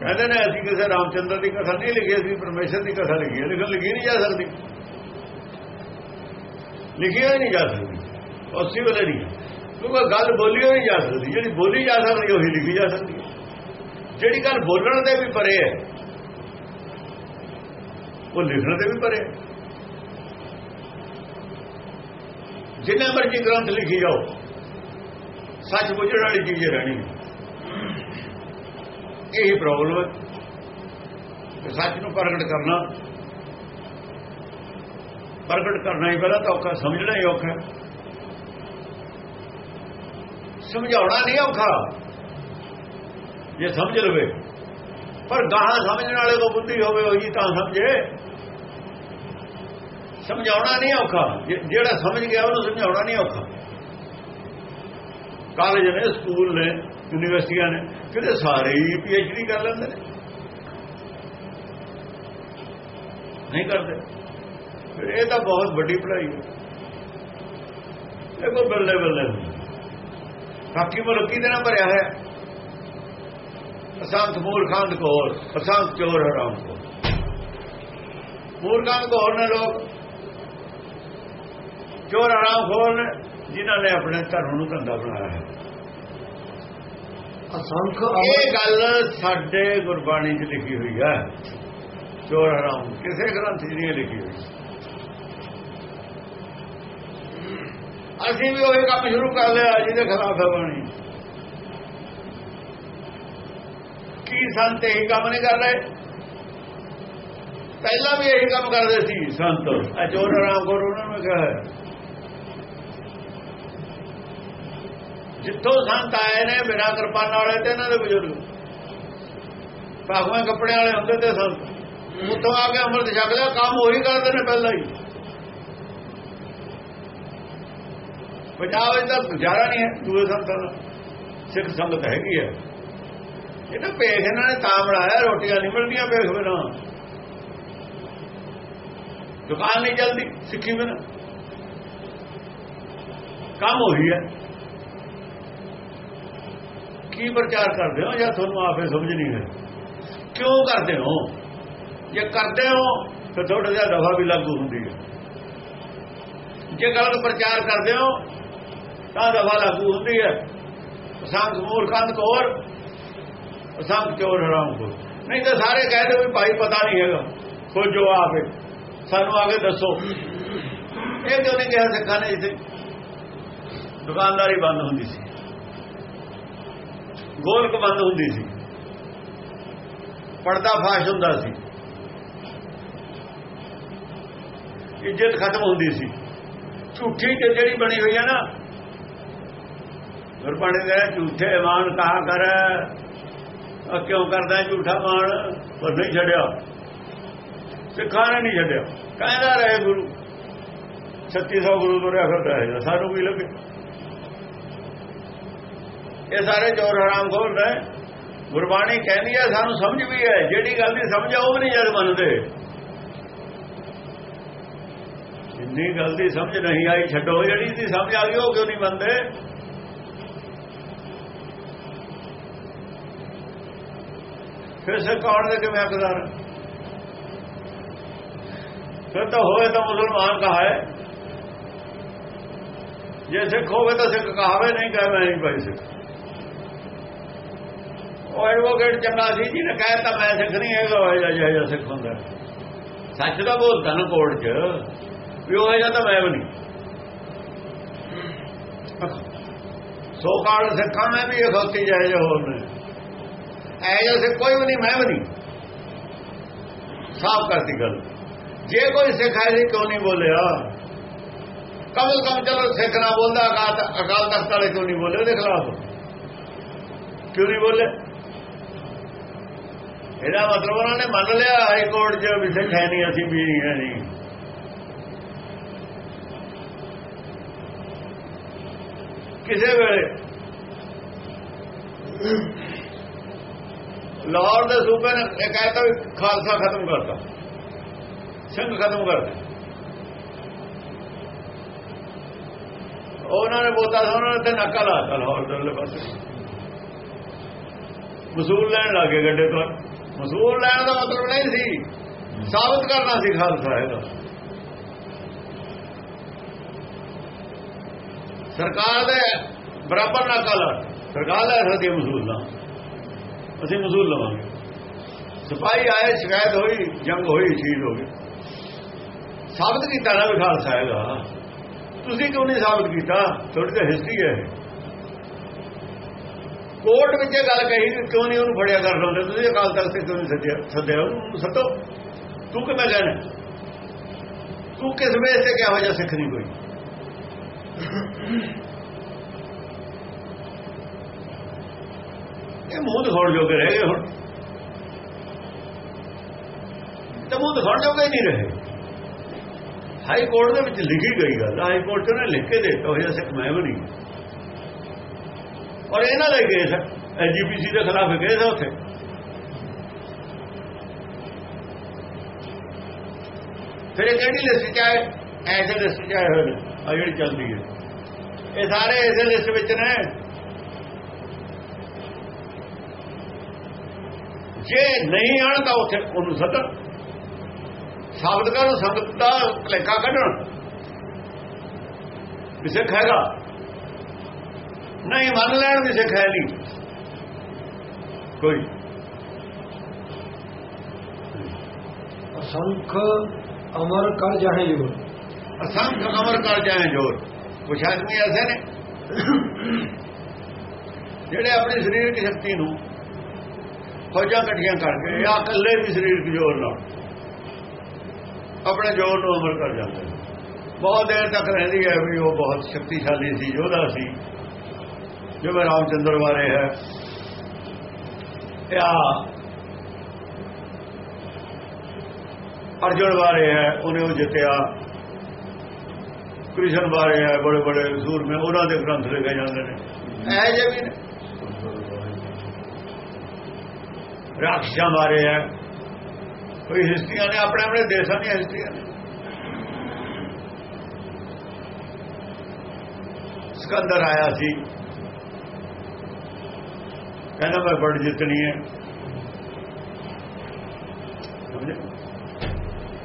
B: ਕਹਿੰਦੇ ਨੇ, ਅਸੀਂ ਕਿਸੇ ਰਾਮਚੰਦਰ ਦੀ ਕਥਾ ਨਹੀਂ ਲਿਖੀ, ਅਸੀਂ ਪਰਮੇਸ਼ਰ ਦੀ ਕਥਾ ਲਿਖੀ ਹੈ ਲਿਖਣ ਲਿਖੀ ਨਹੀਂ ਜਾ ਸਕਦੀ। ਲਿਖੀ ਹੋਈ ਨਹੀਂ ਜਾ ਸਕਦੀ, ਉਸੇ ਵੇਲੇ ਨਹੀਂ। ਕਿਉਂਕਿ ਗੱਲ ਬੋਲੀ ਹੋਈ ਜਾ ਸਕਦੀ, ਜਿਹੜੀ ਬੋਲੀ ਜਾ ਸਕਦੀ ਉਹੀ ਲਿਖੀ ਜਾ ਸਕਦੀ ਜਿਹੜੀ ਗੱਲ ਬੋਲਣ ਦੇ ਵੀ ਪਰੇ ਹੈ ਉਹ ਲਿਖਣ ਦੇ ਵੀ ਪਰੇ ਜਿੰਨਾ ਮਰਜ਼ੀ ਗ੍ਰੰਥ ਲਿਖੀ ਜਾਓ ਸੱਚ ਬੁੱਝਣ ਵਾਲੀ ਚੀਜ਼ ਰਹਿਣੀ ਇਹੀ ਪ੍ਰੋਬਲਮ ਹੈ ਸੱਚ ਨੂੰ ਪ੍ਰਗਟ ਕਰਨਾ ਪ੍ਰਗਟ ਕਰਨਾ ਹੀ ਪਹਿਲਾਂ ਤਾਂ ਔਖਾ, ਸਮਝਣਾ ਹੀ ਔਖਾ। ਸਮਝਾਉਣਾ ਨਹੀਂ ਔਖਾ ਜੇ ਸਮਝ ਲਵੇ ਪਰ ਗਾਹਾਂ ਸਮਝਣ ਵਾਲੇ ਕੋ ਬੁੱਧੀ ਹੋਵੇ ਉਹ ਜੀ ਤਾਂ ਸਮਝੇ ਸਮਝਾਉਣਾ ਨਹੀਂ ਔਖਾ ਜੇ- ਜਿਹੜਾ ਸਮਝ ਗਿਆ ਉਹਨੂੰ ਸਮਝਾਉਣਾ ਨਹੀਂ ਔਖਾ ਕਾਲਜ ਨੇ ਸਕੂਲ ਨੇ ਯੂਨੀਵਰਸਿਟੀਆਂ ਨੇ ਕਿਤੇ ਸਾਰੇ ਹੀ ਪੀਐਚਡੀ ਕਰ ਲੈਂਦੇ ਨੇ ਨਹੀਂ ਕਰਦੇ ਫਿਰ ਇਹ ਤਾਂ ਬਹੁਤ ਵੱਡੀ ਪੜ੍ਹਾਈ ਹੈ ਇਹ ਕੋ ਬੱਲੇ ਬੱਲੇ ਬਾਕੀ ਮਲਕੀ ਦੇ ਨਾਲ ਭਰਿਆ ਹੈ ਅਸੰਤ ਮੂਰਖਾਂ ਕੋਲ ਅਸੰਤ ਚੋਰ ਹਰਾਮ ਕੋ ਮੂਰਖਾਂ ਕੋਲ ਨੇ ਲੋਕ ਚੋਰ ਹਰਾਮ ਖੋਰ ਨੇ ਜਿਨ੍ਹਾਂ ਨੇ ਆਪਣੇ ਧਰਮ ਨੂੰ ਧੰਦਾ ਬਣਾਇਆ ਹੈ।
A: ਅਸੰਖ
B: ਇਹ ਗੱਲ ਸਾਡੇ ਗੁਰਬਾਣੀ 'ਚ ਲਿਖੀ ਹੋਈ ਹੈ। ਚੋਰ ਹਰਾਮ ਕਿਸੇ ਗ੍ਰੰਥ 'ਚ ਨਹੀਂ ਲਿਖੀ ਹੋਈ। ਅਸੀਂ ਵੀ ਉਹੀ ਕੰਮ ਸ਼ੁਰੂ ਕਰ ਲਿਆ ਜਿਹਦੇ ਖਿਲਾਫ ਹੈ ਬਾਣੀ। ਕੀ ਸੰਤ ਇਹੀ ਕੰਮ ਨਹੀਂ ਕਰ ਰਹੇ? ਪਹਿਲਾਂ ਵੀ ਇਹੀ ਕੰਮ ਕਰਦੇ ਸੀ ਸੰਤ। ਆ ਚੋਰ ਹਰਾਮ ਕੋਰ ਉਹਨਾਂ ਨੂੰ ਕਿਹਾ ਜਿੱਥੋਂ ਸੰਤ ਆਏ ਨੇ ਬਿਨਾਂ ਕਿਰਪਾਨਾਂ ਵਾਲੇ ਤੇ ਇਹਨਾਂ ਦੇ ਬਜ਼ੁਰਗ। ਭਾਗਵਾਂ ਕੱਪੜੇ ਵਾਲੇ ਹੁੰਦੇ ਤੇ ਸੰਤ। ਉੱਥੋਂ ਆ ਕੇ ਅੰਮ੍ਰਿਤ ਛਕ ਲਿਆ ਕੰਮ ਉਹੀ ਕਰਦੇ ਨੇ ਪਹਿਲਾਂ ਹੀ। ਪੰਜਾਬ ਵਿੱਚ ਤਾਂ ਗੁਜ਼ਾਰਾ ਨਹੀਂ ਹੈ ਦੂਏ ਸੰਤਾਂ ਦਾ ਸਿੱਖ ਸੰਗਤ ਹੈਗੀ ਹੈ ਇਹ ਤਾਂ ਪੇਸ਼ ਇਹਨਾਂ ਨੇ ਤਾਂ ਬਣਾਇਆ, ਰੋਟੀਆਂ ਨਹੀਂ ਮਿਲਦੀਆਂ ਭੇਖ ਬਿਨਾਂ। ਦੁਕਾਨ ਨਹੀਂ ਚੱਲਦੀ ਸਿੱਖੀ ਬਿਨਾਂ। ਕੰਮ ਉਹੀ ਹੈ। ਕੀ ਪ੍ਰਚਾਰ ਕਰਦੇ ਹੋ ਜਾਂ ਤੁਹਾਨੂੰ ਆਪੇ ਸਮਝ ਨਹੀਂ ਹੈ? ਕਿਉਂ ਕਰਦੇ ਹੋ? ਜੇ ਕਰਦੇ ਹੋ, ਤਾਂ ਥੋੜਾ ਜਿਹਾ ਦਫਾ ਵੀ ਲਾਗੂ ਹੁੰਦੀ ਹੈ। ਜੇ ਗਲਤ ਪ੍ਰਚਾਰ ਕਰਦੇ ਹੋ ਤਾਂ ਦਫਾ ਲਾਗੂ ਹੁੰਦੀ ਹੈ। ਅਸੰਖ ਮੂਰਖੰਦ ਕੋਰ ਅਸੰਖ ਚੋਰ ਹਰਾਮ ਕੋਰ। ਨਹੀਂ ਤਾਂ ਸਾਰੇ ਕਹਿੰਦੇ ਵੀ ਭਾਈ ਪਤਾ ਨਹੀਂ ਹੈਗਾ। ਖੋਜੋ ਆਪੇ ਸਾਨੂੰ ਆ ਕੇ ਦੱਸੋ। ਇਹ ਕਿਉਂ ਨਹੀਂ ਕਿਹਾ ਸਿੱਖਾਂ ਨੇ ਇੱਥੇ? ਦੁਕਾਨਦਾਰੀ ਬੰਦ ਹੁੰਦੀ ਸੀ। ਗੋਲਕ ਬੰਦ ਹੁੰਦੀ ਸੀ। ਪਰਦਾ ਫਾਸ਼ ਹੁੰਦਾ ਸੀ। ਇੱਜ਼ਤ ਖਤਮ ਹੁੰਦੀ ਸੀ। ਝੂਠੀ ਤੇ ਜਿਹੜੀ ਬਣੀ ਹੋਈ ਹੈ ਨਾ ਗੁਰਬਾਣੀ ਦੇ ਝੂਠੇ ਇਮਾਨ ਕਹਾ ਕਰ? ਕਿਉਂ ਕਰਦਾ ਝੂਠਾ ਮਾਨ ਪਰ ਨਹੀਂ ਛੱਡਿਆ। ਸਿੱਖਾਂ ਨੇ ਨਹੀਂ ਛੱਡਿਆ। ਕਹਿੰਦਾ ਰਹੇ ਗੁਰੂ। 3600 ਗੁਰੂ ਤੁਰਿਆ ਫਿਰਦਾ ਹੈ ਸਾਨੂੰ ਵੀ ਲੱਗੇ? ਇਹ ਸਾਰੇ ਚੋਰ ਹਰਾਮ ਖੋਲ ਰਹੇ। ਗੁਰਬਾਣੀ ਕਹਿੰਦੀ ਹੈ ਸਾਨੂੰ ਸਮਝ ਵੀ ਹੈ। ਜਿਹੜੀ ਗੱਲ ਦੀ ਸਮਝ ਆ, ਉਹ ਵੀ ਨਹੀਂ ਜਦ ਮੰਨਦੇ। ਜਿੰਨੀ ਗੱਲ ਦੀ ਸਮਝ ਨਹੀਂ ਆਈ, ਛੱਡੋ। ਜਿਹੜੀ ਦੀ ਸਮਝ ਆ ਗਈ, ਉਹ ਕਿਉਂ ਨਹੀਂ ਮੰਨਦੇ? ਫਿਰ ਸੇ ਕੌਣ ਦੇ ਕਿਵੇਂ ਹੱਕਦਾਰ ਫਿਰ ਤਾਂ ਹੋਵੇ ਤਾਂ ਮੁਸਲਮਾਨ ਕਹਾ ਜੇ ਸਿੱਖ ਹੋਵੇ ਤਾਂ ਸਿੱਖ ਕਹਾਵੇ, ਨਹੀਂ ਕਹੇ ਮੈਂ ਨਹੀਂ ਭਾਈ ਸਿੱਖ। ਉਹ ਐਡਵੋਕੇਟ ਚੰਗਾ ਸੀ ਜੀ, ਨੇ ਕਹਿ ਤਾਂ ਮੈਂ ਸਿੱਖ ਨਹੀਂ ਹੈਗਾ, ਉਹ ਜਿਹਾ ਜਿਹਾ ਸਿੱਖ ਹੁੰਦਾ। ਸੱਚ ਦਾ ਬੋਲਦਾ ਨਾ ਕੋਰਟ 'ਚ, ਵੀ ਉਹ ਜਿਹਾ ਤਾਂ ਮੈਂ ਵੀ ਨਹੀਂ। ਸੋ ਕਾਲ ਸਿੱਖਾਂ ਮੈਂ ਵੀ ਇਹ ਖੋਤੀ ਜਾਏ ਜੋ ਹੋਰ ਨੇ ਐ ਜਿਹਾ ਕੋਈ ਵੀ ਨਹੀਂ, ਮੈਂ ਵੀ ਨਹੀਂ। ਸਾਫ਼ ਕਰਤੀ ਗੱਲ। ਜੇ ਕੋਈ ਸਿੱਖ ਹੈ ਜੀ ਕਿਉਂ ਨਹੀਂ ਬੋਲਿਆ? ਕਮਲ ਕਮ ਚਲੋ ਸਿੱਖ ਨਾ ਬੋਲਦਾ, ਅਕਾਲ ਅਕਾਲ ਤਖਤ ਵਾਲੇ ਕਿਉਂ ਨਹੀਂ ਬੋਲੇ ਉਹਦੇ ਖਿਲਾਫ? ਕਿਉਂ ਨਹੀਂ ਬੋਲੇ? ਇਹਦਾ ਮਤਲਬ ਉਹਨਾਂ ਨੇ ਮੰਨ ਲਿਆ, ਹਾਈ ਕੋਰਟ 'ਚ ਵੀ ਸਿੱਖ ਹੈ ਨਹੀਂ, ਅਸੀਂ ਵੀ ਨਹੀਂ ਹੈ ਨਹੀਂ ਕਿਸੇ ਵੇਲੇ ਲਾਹੌਰ ਦੇ ਸੂਬੇ ਨੇ ਇਹ ਕਹਿਤਾ ਵੀ ਖਾਲਸਾ ਖਤਮ ਕਰਤਾ। ਸਿੰਘ ਖਤਮ ਕਰਤਾ। ਉਹਨਾਂ ਨੇ ਬੋਤਾ ਉਹਨਾਂ ਨੇ ਤੇ ਨੱਕਾ ਲਾਤਾ ਲਾਹੌਰ ਦੇ ਪਾਸੇ। ਮਸੂਲ ਲੈਣ ਲੱਗੇ ਗੱਡੇ ਤੋਂ। ਮਸੂਲ ਲੈਣ ਦਾ ਮਤਲਬ ਨਹੀਂ ਸੀ। ਸਾਬਤ ਕਰਨਾ ਸੀ ਖਾਲਸਾ ਇਹਦਾ। ਸਰਕਾਰ ਦੇ ਬਰਾਬਰ ਨਾਕਾ ਲਾ ਸਰਕਾਰ ਦਾ ਸਕਦੀ ਹੈ ਮਸੂਲ ਦਾ। ਅਸੀਂ ਮਸੂਲ ਲਵਾਂਗੇ। ਸਿਪਾਹੀ ਆਏ, ਸ਼ਿਕਾਇਤ ਹੋਈ, ਜੰਗ ਹੋਈ, ਸ਼ਹੀਦ ਹੋ ਗਏ। ਸਾਬਤ ਕੀਤਾ ਨਾ ਵੀ ਖਾਲਸਾ ਹੈਗਾ। ਤੁਸੀਂ ਕਿਉਂ ਨਹੀਂ ਸਾਬਤ ਕੀਤਾ? ਤੁਹਾਡੀ ਤਾਂ ਹਿਸਟਰੀ ਹੈ। ਕੋਰਟ ਵਿੱਚ ਇਹ ਗੱਲ ਕਹੀ ਕਿ ਕਿਉਂ ਨਹੀਂ ਉਹਨੂੰ ਫੜਿਆ ਕਰ ਲਾਉਂਦੇ? ਤੁਸੀਂ ਅਕਾਲ ਤਖਤ ਤੇ ਕਿਉਂ ਨਹੀਂ ਸੱਦਿਆ? ਸੱਦਿਆ ਉਹਨੂੰ ਸੱਦੋ। ਤੂੰ ਕਿਵੇਂ ਲੈਣਾ? ਤੂੰ ਕਿਸ ਵੇਸ ਤੇ ਕਿਹੋ ਜਿਹਾ ਸਿੱਖ ਨਹੀਂ ਕੋਈ? ਇਹ ਮੂੰਹ ਦਿਖਾਉਣ ਜੋਗੇ ਰਹਿ ਗਏ ਹੁਣ ਤੇ ਮੂੰਹ ਦਿਖਾਉਣ ਜੋਗੇ ਨਹੀਂ ਰਹੇ ਹਾਈ ਕੋਰਟ ਦੇ ਵਿੱਚ ਲਿਖੀ ਗਈ ਗੱਲ ਹਾਈ ਕੋਰਟ ਨੇ ਲਿਖ ਕੇ ਦਿੱਤਾ ਹੋਇਆ ਸਿੱਖ ਮੈਂ ਵੀ ਨਹੀਂ ਔਰ ਇਹਨਾਂ ਦਾ ਕੇਸ ਹੈ ਐਜੀਪੀਸੀ ਦੇ ਖਿਲਾਫ ਕੇਸ ਹੈ ਉੱਥੇ ਫਿਰ ਇਹ ਕਿਹੜੀ ਲਿਸਟ ਚ ਆਏ ਐਸੇ ਲਿਸਟ ਚ ਆਏ ਹੋਏ ਨੇ ਆ ਜਿਹੜੀ ਚੱਲਦੀ ਹੈ ਇਹ ਸਾਰੇ ਇਸੇ ਲਿਸਟ ਵਿੱਚ ਨੇ ਜੇ ਨਹੀਂ ਆਣ ਤਾਂ ਉੱਥੇ ਉਹਨੂੰ ਸੱਦਣ ਸਾਬਤ ਕਰਨ ਸੰਗਤ ਦਾ ਭਲੇਖਾ ਕੱਢਣ। ਸਿੱਖ ਹੈਗਾ। ਨਹੀਂ ਮੰਨ ਲੈਣ ਵੀ ਸਿੱਖ ਹੈ ਨਹੀਂ। ਕੋਈ।
A: ਅਸੰਖ ਅਮਰ ਕਰ ਜਾਹੇ ਜੁਗ
B: ਅਸੰਖ ਅਮਰ ਕਰ ਜਾਏ ਜੋਰ। ਕੁਛ ਆਦਮੀ ਐਸੇ ਨੇ। ਜਿਹੜੇ ਆਪਣੀ ਸਰੀਰਕ ਸ਼ਕਤੀ ਨੂੰ ਫੌਜਾਂ ਇਕੱਠੀਆਂ ਕਰਕੇ ਜਾਂ ਇਕੱਲੇ ਵੀ ਸਰੀਰਕ ਜ਼ੋਰ ਨਾਲ ਆਪਣੇ ਜ਼ੋਰ ਨੂੰ ਅਮਲ ਕਰ ਜਾਂਦੇ ਨੇ। ਬਹੁਤ ਦੇਰ ਤੱਕ ਰਹਿੰਦੀ ਹੈ ਵੀ ਉਹ ਬਹੁਤ ਸ਼ਕਤੀਸ਼ਾਲੀ ਸੀ, ਯੋਧਾ ਸੀ। ਜਿਵੇਂ ਰਾਮਚੰਦਰ ਬਾਰੇ ਹੈ। ਜਾਂ ਅਰਜੁਨ ਬਾਰੇ ਹੈ, ਉਹਨੇ ਉਹ ਜਿੱਤਿਆ। ਕ੍ਰਿਸ਼ਨ ਬਾਰੇ ਹੈ ਬੜੇ ਬੜੇ ਸੂਰਮੇ, ਉਹਨਾਂ ਦੇ ਗ੍ਰੰਥ ਲਿਖੇ ਜਾਂਦੇ ਨੇ। ਇਹ ਜਿਹੇ ਵੀ ਨੇ ਰਾਖਸ਼ਾਂ ਬਾਰੇ ਹੈ। ਕੋਈ ਹਿਸਟਰੀਆਂ ਨੇ? ਆਪਣੇ ਆਪਣੇ ਦੇਸ਼ਾਂ ਦੀਆਂ ਹਿਸਟਰੀਆਂ ਨੇ। ਸਿਕੰਦਰ ਆਇਆ ਸੀ। ਕਹਿੰਦਾ ਮੈਂ ਬੜ ਜਿੱਤਣੀ ਹੈ?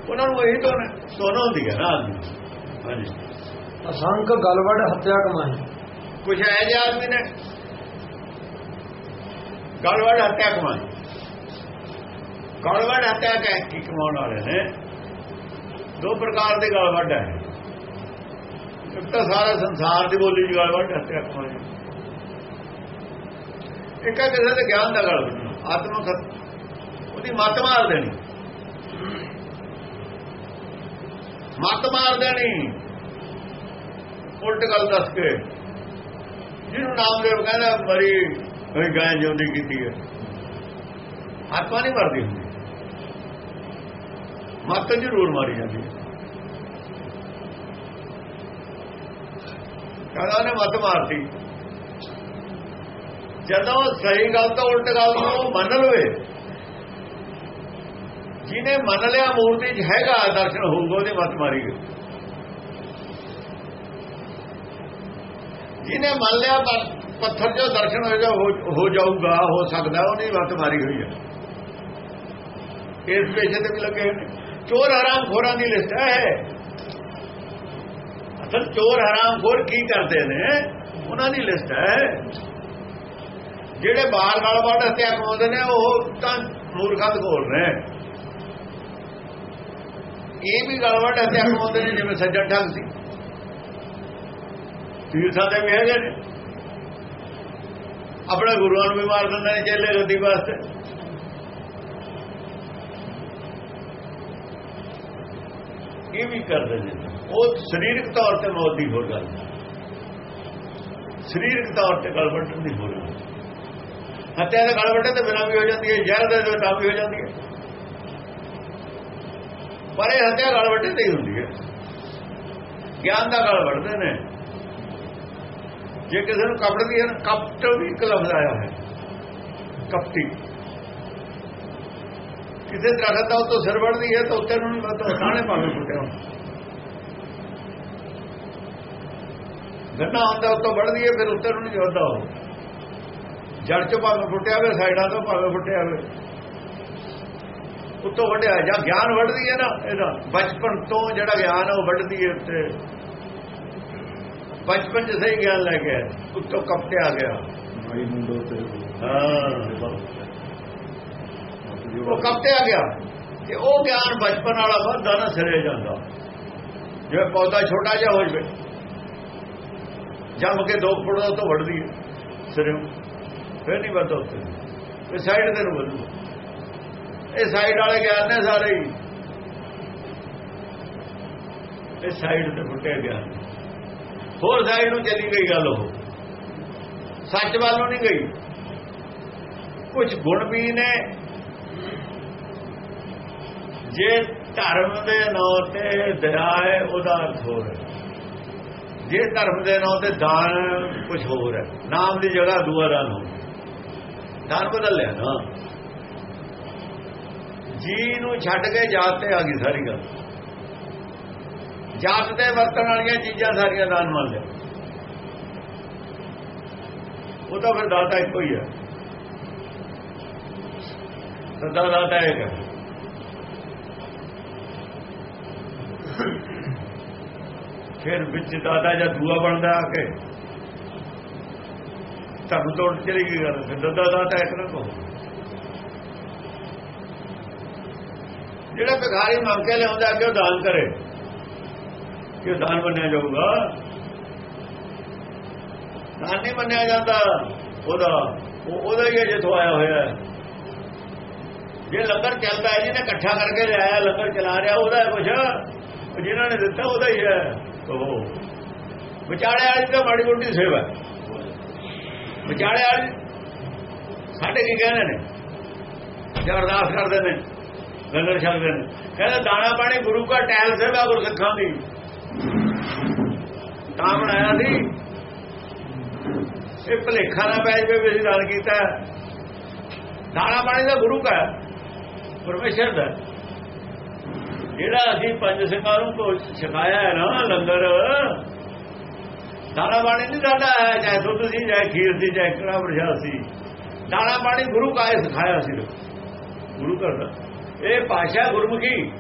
B: ਉਹਨਾਂ ਨੂੰ ਇਹੀ ਤੋਂ ਸੋਨਾ ਹੁੰਦੀ ਹੈ ਨਾ ਹਾਂਜੀ।
A: ਅਸੰਖ ਗਲਵੜ ਹੱਤਿਆ ਕਮਾਈ।
B: ਕੁਛ ਹੈ ਜੇ ਆਦਮੀ ਨੇ? ਗਲਵੜ ਹੱਤਿਆ ਕਮਾਈ। ਗਲਵੜ ਹੱਤਿਆ ਕਹਿ ਕੀ ਕਮਾਉਣ ਵਾਲੇ ਨੇ? ਦੋ ਪ੍ਰਕਾਰ ਦੇ ਗਲਵੜ ਹੈ। ਇੱਕ ਤਾਂ ਸਾਰਾ ਸੰਸਾਰ ਦੀ ਬੋਲੀ ਚ ਗਲਵੜ ਹੱਤਿਆ ਕਮਾਈ ਇੱਕ ਹੈ ਕਿਸੇ ਦੇ ਗਿਆਨ ਦਾ ਗਲ ਵੱਢਣਾ, ਆਤਮਾ ਉਹਦੀ ਮੱਤ ਮਾਰ ਦੇਣੀ। ਮੱਤ ਮਾਰ ਦੇਣੀ। ਉਲਟ ਗੱਲ ਦੱਸ ਕੇ। ਜਿਹਨੂੰ ਨਾਮਦੇਵ ਕਹਿੰਦਾ ਮਰੀ ਹੋਈ ਗਾਂ ਜਿਉਂਦੀ ਕੀਤੀ ਹੈ। ਆਤਮਾ ਨਹੀਂ ਮਰਦੀ ਹੁੰਦੀ। ਮੱਤ ਜ਼ਰੂਰ ਮਾਰੀ ਜਾਂਦੀ ਹੈ। ਕਹਿੰਦਾ ਉਹਨੇ ਮੱਤ ਮਾਰਤੀ। ਜਦੋਂ ਸਹੀ ਗੱਲ ਤਾਂ ਉਲਟ ਗੱਲ ਨੂੰ ਮੰਨ ਲਵੇ। ਜਿਹਨੇ ਮੰਨ ਲਿਆ ਮੂਰਤੀ 'ਚ ਹੈਗਾ ਦਰਸ਼ਨ ਹੋਊਗਾ, ਉਹਦੀ ਮੱਤ ਮਾਰੀ ਗਈ। ਜਿਹਨੇ ਮੰਨ ਲਿਆ ਪੱਥਰ ਚ ਦਰਸ਼ਨ ਹੋਏਗਾ ਹੋ- ਹੋ ਜਾਊਗਾ, ਹੋ ਸਕਦਾ, ਉਹਦੀ ਮੱਤ ਮਾਰੀ ਹੋਈ ਹੈ। ਇਸ ਪੇਸ਼ੇ ਤੇ ਵੀ ਲੱਗੇ ਹੋਏ ਨੇ। ਚੋਰ ਹਰਾਮ ਖੋਰਾਂ ਦੀ ਲਿਸਟ ਹੈ ਅਸਲ ਚੋਰ ਹਰਾਮ ਖੋਰ ਕੀ ਕਰਦੇ ਨੇ ਉਹਨਾਂ ਦੀ ਲਿਸਟ ਹੈ ਜਿਹੜੇ ਬਾਹਰ ਗਲ ਵੱਢ ਹੱਤਿਆ ਕਮਾਉਂਦੇ ਨੇ ਉਹ ਤਾਂ ਮੂਰਖਾਂ ਦੇ ਨੇ ਇਹ ਵੀ ਗਲ ਵੱਢ ਹੱਤਿਆ ਕਮਾਉਂਦੇ ਨੇ ਜਿਵੇਂ ਸੱਜਣ ਠੱਗ ਸੀ ਤੀਰਥਾਂ ਦੇ ਵੀ ਹੈਗੇ ਨੇ ਆਪਣੇ ਗੁਰੂਆਂ ਨੂੰ ਵੀ ਮਾਰ ਦਿੰਦੇ ਨੇ ਚੇਲੇ ਗੱਦੀ ਵਾਸਤੇ ਇਹ ਵੀ ਕਰਦੇ ਨੇ। ਉਹ ਸਰੀਰਕ ਤੌਰ ਤੇ ਮੌਤ ਦੀ ਹੋਰ ਗੱਲ ਸਰੀਰਕ ਤੌਰ ਤੇ ਗਲ ਦੀ ਹੋਰ ਗੱਲ ਹੱਤਿਆ ਦੇ ਗਲ ਤੇ ਬਿਨਾਂ ਵੀ ਹੋ ਜਾਂਦੀ ਹੈ, ਜ਼ਹਿਰ ਦੇ ਦੇ ਤਾਂ ਵੀ ਹੋ ਜਾਂਦੀ ਹੈ। ਪਰ ਇਹ ਹੱਤਿਆ ਗਲ ਤੇ ਹੀ ਹੁੰਦੀ ਹੈ। ਗਿਆਨ ਦਾ ਗਲ ਵੱਢਦੇ ਨੇ। ਜੇ ਕਿਸੇ ਨੂੰ ਕਪੜਦੀ ਹੈ ਕਪਟ ਵੀ ਇੱਕ ਲਫ਼ਜ਼ ਆਇਆ ਹੈ। ਕਪਟੀ। ਕਿਸੇ ਦਰਖਤ ਦਾ ਉੱਤੋਂ ਸਿਰ ਵੜਦੀ ਹੈ ਤਾਂ ਉੱਤੇ ਨੂੰ ਸਾਹਣੇ ਭਾਵੇਂ ਫੁੱਟਿਆ ਗੰਨਾ ਹੁੰਦਾ ਉੱਤੋਂ ਵੜਦੀ ਹੈ ਫਿਰ ਉੱਤੇ ਨੂੰ ਨਹੀਂ ਵੱਧਦਾ ਉਹ। ਜੜ ਚੋਂ ਭਾਵੇਂ ਫੁੱਟਿਆ ਹੋਵੇ ਸਾਈਡਾਂ ਤੋਂ ਭਾਵੇਂ ਫੁੱਟਿਆ ਹੋਵੇ। ਉੱਤੋਂ ਵੱਢਿਆ ਜਾਂ ਗਿਆਨ ਵੱਢਦੀ ਹੈ ਨਾ ਇਹਦਾ। ਬਚਪਨ ਤੋਂ ਜਿਹੜਾ ਗਿਆਨ ਹੈ ਉਹ ਵੱਢਦੀ ਹੈ ਉੱਤੇ। ਬਚਪਨ ਚ ਸਹੀ ਗਿਆਨ ਲੈ ਕੇ ਉੱਤੋਂ ਕਪਟਿਆ ਗਿਆ।
C: ਮਾਈ ਮੁੰਡੋ ਤੇ
B: ਹਾਂ। ਉਹ ਕਪਟਿਆ ਗਿਆ ਤੇ ਉਹ ਗਿਆਨ ਬਚਪਨ ਵਾਲਾ ਵੱਧਦਾ ਨਾ ਸਿਰੇ ਜਾਂਦਾ। ਜਿਵੇਂ ਪੌਦਾ ਛੋਟਾ ਜਿਹਾ ਹੋ ਜਵੇ। ਜੰਮ ਕੇ ਦੋ ਫੁੱਟ ਦਾ ਤੋਂ ਵੱਢਦੀ ਹੈ ਸਿਰੇ ਫਿਰ ਨਹੀਂ ਵੱਧਦਾ ਉੱਤੇ ਇਹ ਸਾਈਡ ਤੇ ਨੂੰ ਵੱਧੂ ਇਹ ਸਾਈਡ ਵਾਲੇ ਗਿਆਨ ਨੇ ਸਾਰੇ ਹੀ। ਇਹ ਸਾਈਡ ਤੇ ਫੁੱਟਿਆ ਗਿਆਨ। ਹੋਰ ਸਾਈਡ ਨੂੰ ਚਲੀ ਗਈ ਗੱਲ ਉਹ। ਸੱਚ ਵੱਲ ਨੂੰ ਨਹੀਂ ਗਈ। ਕੁਝ ਗੁਣ ਵੀ ਨੇ ਜੇ ਧਰਮ ਦੇ ਨਾਂ ਤੇ ਦਇਆ ਹੈ ਉਹਦਾ ਅਰਥ ਹੋਰ ਹੈ। ਜੇ ਧਰਮ ਦੇ ਨਾਂ ਤੇ ਦਾਨ ਕੁਝ ਹੋਰ ਹੈ, ਨਾਮ ਦੀ ਜਗ੍ਹਾ ਦੂਆ ਦਾਨ ਹੋ। ਦਾਨ ਬਦਲ ਲਿਆ ਨਾ। ਜੀ ਨੂੰ ਛੱਡ ਕੇ ਜਾਤ ਤੇ ਆ ਗਈ ਸਾਰੀ ਗੱਲ। ਜਾਤ ਤੇ ਵਰਤਣ ਵਾਲੀਆਂ ਚੀਜ਼ਾਂ ਸਾਰੀਆਂ ਦਾਨ ਮੰਨ ਲਿਆ। ਉਹ ਤਾਂ ਫਿਰ ਦਾਤਾ ਇੱਕੋ ਹੀ ਹੈ। ਸਦਾ ਦਾਤਾ ਇੱਕ ਹੈ। ਫਿਰ ਵਿੱਚ ਦਾਦਾ ਜਾਂ ਦੂਆ ਬਣਦਾ ਆ ਕੇ। ਧਰਮ ਤੋੜ ਚਲੀ ਗਈ ਗੱਲ, ਫਿਰ ਦਾਦਾ ਦਾਤਾ ਇੱਕ ਨਾ ਕਹੋ। ਜਿਹੜਾ ਭਿਖਾਰੀ ਮੰਗ ਕੇ ਲਿਆਉਂਦਾ ਕਿ ਉਹ ਦਾਨ ਕਰੇ। ਕਿ ਦਾਨ ਮੰਨਿਆ ਜਾਊਗਾ। ਦਾਨ ਨਹੀਂ ਮੰਨਿਆ ਜਾਂਦਾ। ਉਹਦਾ, ਉਹ ਉਹਦਾ ਹੀ ਹੈ ਜਿੱਥੋਂ ਆਇਆ ਹੋਇਆ ਹੈ। ਜੇ ਲੰਗਰ ਚੱਲਦਾ ਹੈ, ਜਿਹਨੇ ਇਕੱਠਾ ਕਰਕੇ ਲਿਆਇਆ, ਲੰਗਰ ਚਲਾ ਰਿਹਾ, ਉਹਦਾ ਹੈ ਕੁਛ। ਜਿਨ੍ਹਾਂ ਨੇ ਦਿੱਤਾ ਉਹਦਾ ਹੀ ਹੈ। ਉਹ ਵਿਚਾਲੇ ਵਾਲੀ ਤਾਂ ਮਾੜੀ ਮੋਟੀ ਸੇਵਾ ਵਿਚਾਲੇ ਵਾਲੀ ਸਾਡੇ ਕੀ ਕਹਿੰਦੇ ਨੇ? ਜੇ ਅਰਦਾਸ ਕਰਦੇ ਨੇ, ਲੰਗਰ ਛਕਦੇ ਨੇ। ਕਹਿੰਦੇ ਦਾਣਾ ਪਾਣੀ ਗੁਰੂ ਦਾ ਟੈਲ ਸੇਵਾ ਗੁਰਸਿੱਖਾਂ ਦੀ। ਤਾਂ ਬਣਾਇਆ ਸੀ। ਇਹ ਭਲੇਖਾ ਨਾ ਪੈ ਜਵੇ ਵੀ ਅਸੀਂ ਦਾਨ ਕੀਤਾ। ਦਾਣਾ ਪਾਣੀ ਦਾ ਗੁਰੂ ਦਾ ਪਰਮੇਸ਼ਰ ਦਾ ਜਿਹੜਾ ਅਸੀਂ ਪੰਜ ਸਿੰਘਾਂ ਨੂੰ ਕੋ ਛਕਾਇਆ ਹੈ ਨਾ ਲੰਗਰ, ਦਾਣਾ ਪਾਣੀ ਨਹੀਂ ਸਾਡਾ ਹੈ, ਚਾਹੇ ਦੁੱਧ ਸੀ, ਚਾਹੇ ਖੀਰ ਸੀ, ਚਾਹੇ ਕੜਾ ਪ੍ਰਸ਼ਾਦ ਸੀ। ਦਾਣਾ ਪਾਣੀ ਗੁਰੂ ਕਾ ਸਿਖਾਇਆ ਸੀ ਗੁਰੂ ਘਰ ਦਾ। ਇਹ ਭਾਸ਼ਾ ਗੁਰਮੁਖੀ।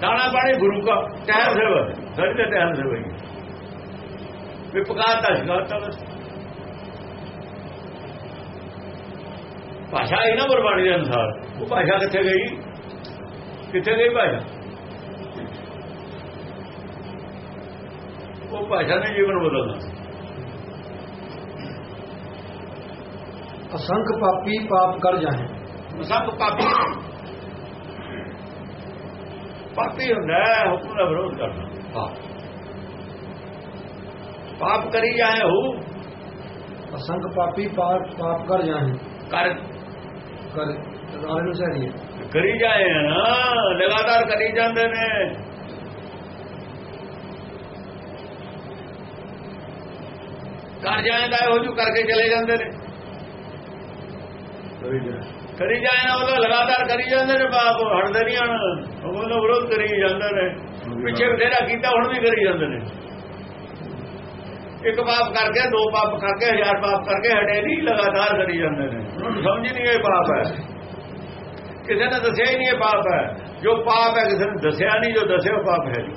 B: ਦਾਣਾ ਪਾਣੀ ਗੁਰੂ ਕਾ ਟਹਿਲ ਸੇਵਾ। ਸਾਡੀ ਤੇ ਟਹਿਲ ਸੇਵਾ ਹੀ। ਵਿਪਕਾਰ ਦਾ ਸ਼ਿਕਾਇਤਾਂ ਬਸ। ਭਾਸ਼ਾ ਹੀ ਨਾ ਗੁਰਬਾਣੀ ਦੇ ਅਨੁਸਾਰ। ਉਹ ਭਾਸ਼ਾ ਕਿੱਥੇ ਗਈ? ਕਿੱਥੇ ਗਈ ਭਾਸ਼ਾ? ਉਹ ਭਾਸ਼ਾ ਨੇ ਜੀਵਨ ਬਦਲਦਾ।
A: ਅਸੰਖ ਪਾਪੀ ਪਾਪ ਕਰ ਜਾਏ
B: ਅਸੰਖ ਪਾਪੀ। ਪਾਪੀ ਹੁੰਦਾ ਹੁਕਮ ਦਾ ਵਿਰੋਧ ਕਰਨਾ ਪਾਪ ਪਾਪ ਕਰੀ ਜਾਏ ਹੋ
A: ਅਸੰਖ ਪਾਪੀ ਪਾਪ ਪਾਪ ਕਰ ਜਾਏ
B: ਕਰ।
A: ਕਰ। ਰਾਣੇ ਨੂੰ ਸਹੀ ਹੈ
B: ਕਰੀ ਜਾਏ ਨਾ ਲਗਾਤਾਰ ਕਰੀ ਜਾਂਦੇ ਨੇ। ਕਰ ਜਾਏ ਤਾਂ ਇਹੋ ਜਿਹੀ ਕਰਕੇ ਚਲੇ ਜਾਂਦੇ ਨੇ। ਕਰੀ ਜਾਏ। ਨਾ ਉਹਦਾ ਲਗਾਤਾਰ ਕਰੀ ਜਾਂਦੇ ਨੇ ਪਾਪ ਹਟਦੇ ਨਹੀਂ ਹਨ। ਉਹਦਾ ਵਿਰੋਧ ਕਰੀ ਜਾਂਦੇ ਨੇ। ਪਿੱਛੇ ਬਥੇਰਾ ਕੀਤਾ ਹੁਣ ਵੀ ਕਰੀ ਜਾਂਦੇ ਨੇ। ਇੱਕ ਪਾਪ ਕਰਕੇ ਦੋ ਪਾਪ ਕਰਕੇ ਹਜ਼ਾਰ ਪਾਪ ਕਰਕੇ ਹਟੇ ਨਹੀਂ ਲਗਾਤਾਰ ਕਰੀ ਜਾਂਦੇ ਨੇ। ਉਹਨਾਂ ਨੂੰ ਸਮਝ ਨਹੀਂ ਇਹ ਪਾਪ ਹੈ। ਕਿਸੇ ਨੇ ਦੱਸਿਆ ਹੀ ਨਹੀਂ ਇਹ ਪਾਪ ਹੈ। ਜੋ ਪਾਪ ਹੈ ਕਿਸੇ ਨੇ ਦੱਸਿਆ ਨਹੀਂ ਜੋ ਦੱਸਿਆ ਉਹ ਪਾਪ ਹੈ ਨਹੀਂ।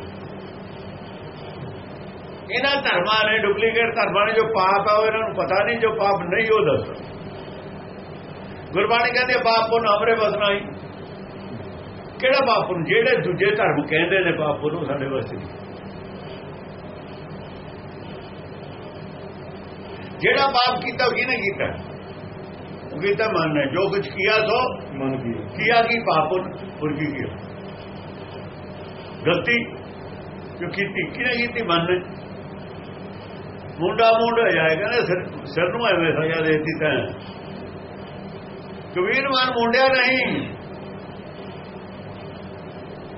B: ਇਹਨਾਂ ਧਰਮਾਂ ਨੇ ਡੁਪਲੀਕੇਟ ਧਰਮਾਂ ਨੇ ਜੋ ਪਾਪ ਹੈ ਉਹ ਇਹਨਾਂ ਨੂੰ ਪਤਾ ਨਹੀਂ ਜੋ ਪਾਪ ਨਹੀਂ ਉਹ ਦੱਸ। ਗੁਰਬਾਣੀ ਕਹਿੰਦੀ ਹੈ, ਪਾਪ ਨੂੰ ਅਮਰੇ ਵਸਣਾ ਹੀ। ਕਿਹੜਾ ਪਾਪ ਨੂੰ ਜਿਹੜੇ ਦੂਜੇ ਧਰਮ ਕਹਿੰਦੇ ਨੇ ਪਾਪ ਨੂੰ ਸਾਡੇ ਵਾਸਤੇ ਜਿਹੜਾ ਪਾਪ ਕੀਤਾ ਉਹ ਕਿਹਨੇ ਕੀਤਾ? ਉਹ ਕੀਤਾ ਮਨ ਨੇ ਜੋ ਕੁਝ ਕੀਤਾ ਸੋ
C: ਮਨ ਕੀ
B: किया की पाप और की किया गलती जो ਕੀਤੀ ਕਿਹਨੇ ਕੀਤੀ ਮਨ ਨੇ ਮੁੰਡਾ ਮੁੰਡਾ ਜਾਏਗਾ ਨਾ ਸਿਰ ਸਿਰ ਨੂੰ ਐਵੇਂ ਸਜ਼ਾ ਦੇ ਦਿੱਤੀ ਤਾਂ ਕਬੀਰ ਮਨ ਮੁੰਡਿਆ ਨਹੀਂ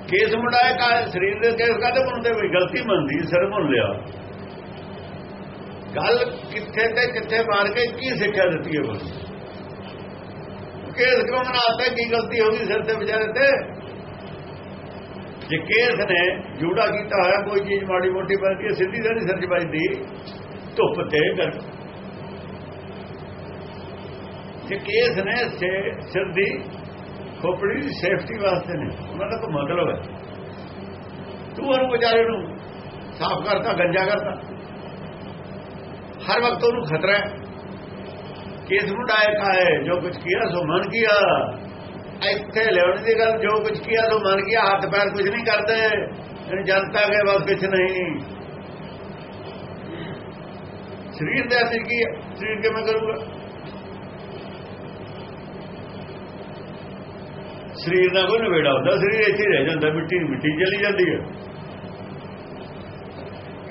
B: ਕੇਸ ਮੁੰਡਾਏ ਕਾ ਸਰੀਰ ਦੇ ਕੇਸ ਕਾਦੇ ਮੁੰਡੇ ਵੀ ਗਲਤੀ ਮੰਨਦੀ ਸਿਰ ਮੁੰਨ ਲਿਆ ਗੱਲ ਕਿੱਥੇ ਤੇ ਕਿੱਥੇ ਮਾਰ ਕੇ ਕੀ ਸਿੱਖਿਆ ਦਿੱਤੀ ਹੈ ਬਸ ਕੇਸ ਕਿਉਂ ਮਨਾਤਾ ਕੀ ਗਲਤੀ ਹੋ ਗਈ ਸਿਰ ਤੇ ਵਿਚਾਰੇ ਤੇ? ਜੇ ਕੇਸ ਨੇ ਜੂੜਾ ਕੀਤਾ ਹੋਇਆ, ਕੋਈ ਚੀਜ਼ ਮਾੜੀ ਮੋਟੀ ਬਣਦੀ ਹੈ ਸਿੱਧੀ ਤਾਂ ਨਹੀਂ ਸਿਰ 'ਚ ਵੱਜਦੀ। ਧੁੱਪ ਤੇ ਗਰ ਜੇ ਕੇਸ ਨੇ ਸਿਰ ਦੀ ਖੋਪੜੀ ਦੀ ਸੇਫਟੀ ਵਾਸਤੇ ਨੇ, ਉਹਨਾਂ ਦਾ ਕੋਈ ਮਤਲਬ ਹੈ? ਤੂੰ ਉਹਨੂੰ ਵਿਚਾਰੇ ਨੂੰ ਸਾਫ਼ ਕਰਤਾ, ਗੰਜਾ ਕਰਤਾ। ਹਰ ਵਕਤ ਉਹਨੂੰ ਖਤਰਾ ਹੈ। ਕਿਸ ਨੂੰ ਡਾਇਕ ਹੈ ਜੋ ਕੁਝ ਕੀਆ ਸੋ ਮਨ ਕੀਆ। ਇੱਥੇ ਲਿਆਉਣ ਦੀ ਗੱਲ, ਜੋ ਕੁਝ ਕੀਆ ਸੋ ਮਨ ਕੀਆ, ਹੱਥ ਪੈਰ ਕੁਝ ਨਹੀਂ ਕਰਦੇ। ਇਹ ਜਨਤਾ ਕੇ ਬਸ ਕੁਝ ਨਹੀਂ। ਸਰੀਰ ਦੇ ਅੰਦਰ ਕੀ ਸਰੀਰ ਕਿਵੇਂ ਕਰੂਗਾ? ਸਰੀਰ ਦਾ ਕੋਈ ਨਵੇੜਾ ਹੁੰਦਾ, ਸਰੀਰ ਇੱਥੇ ਰਹਿ ਜਾਂਦਾ, ਮਿੱਟੀ ਮਿੱਟੀ ਚਲੀ ਜਾਂਦੀ ਹੈ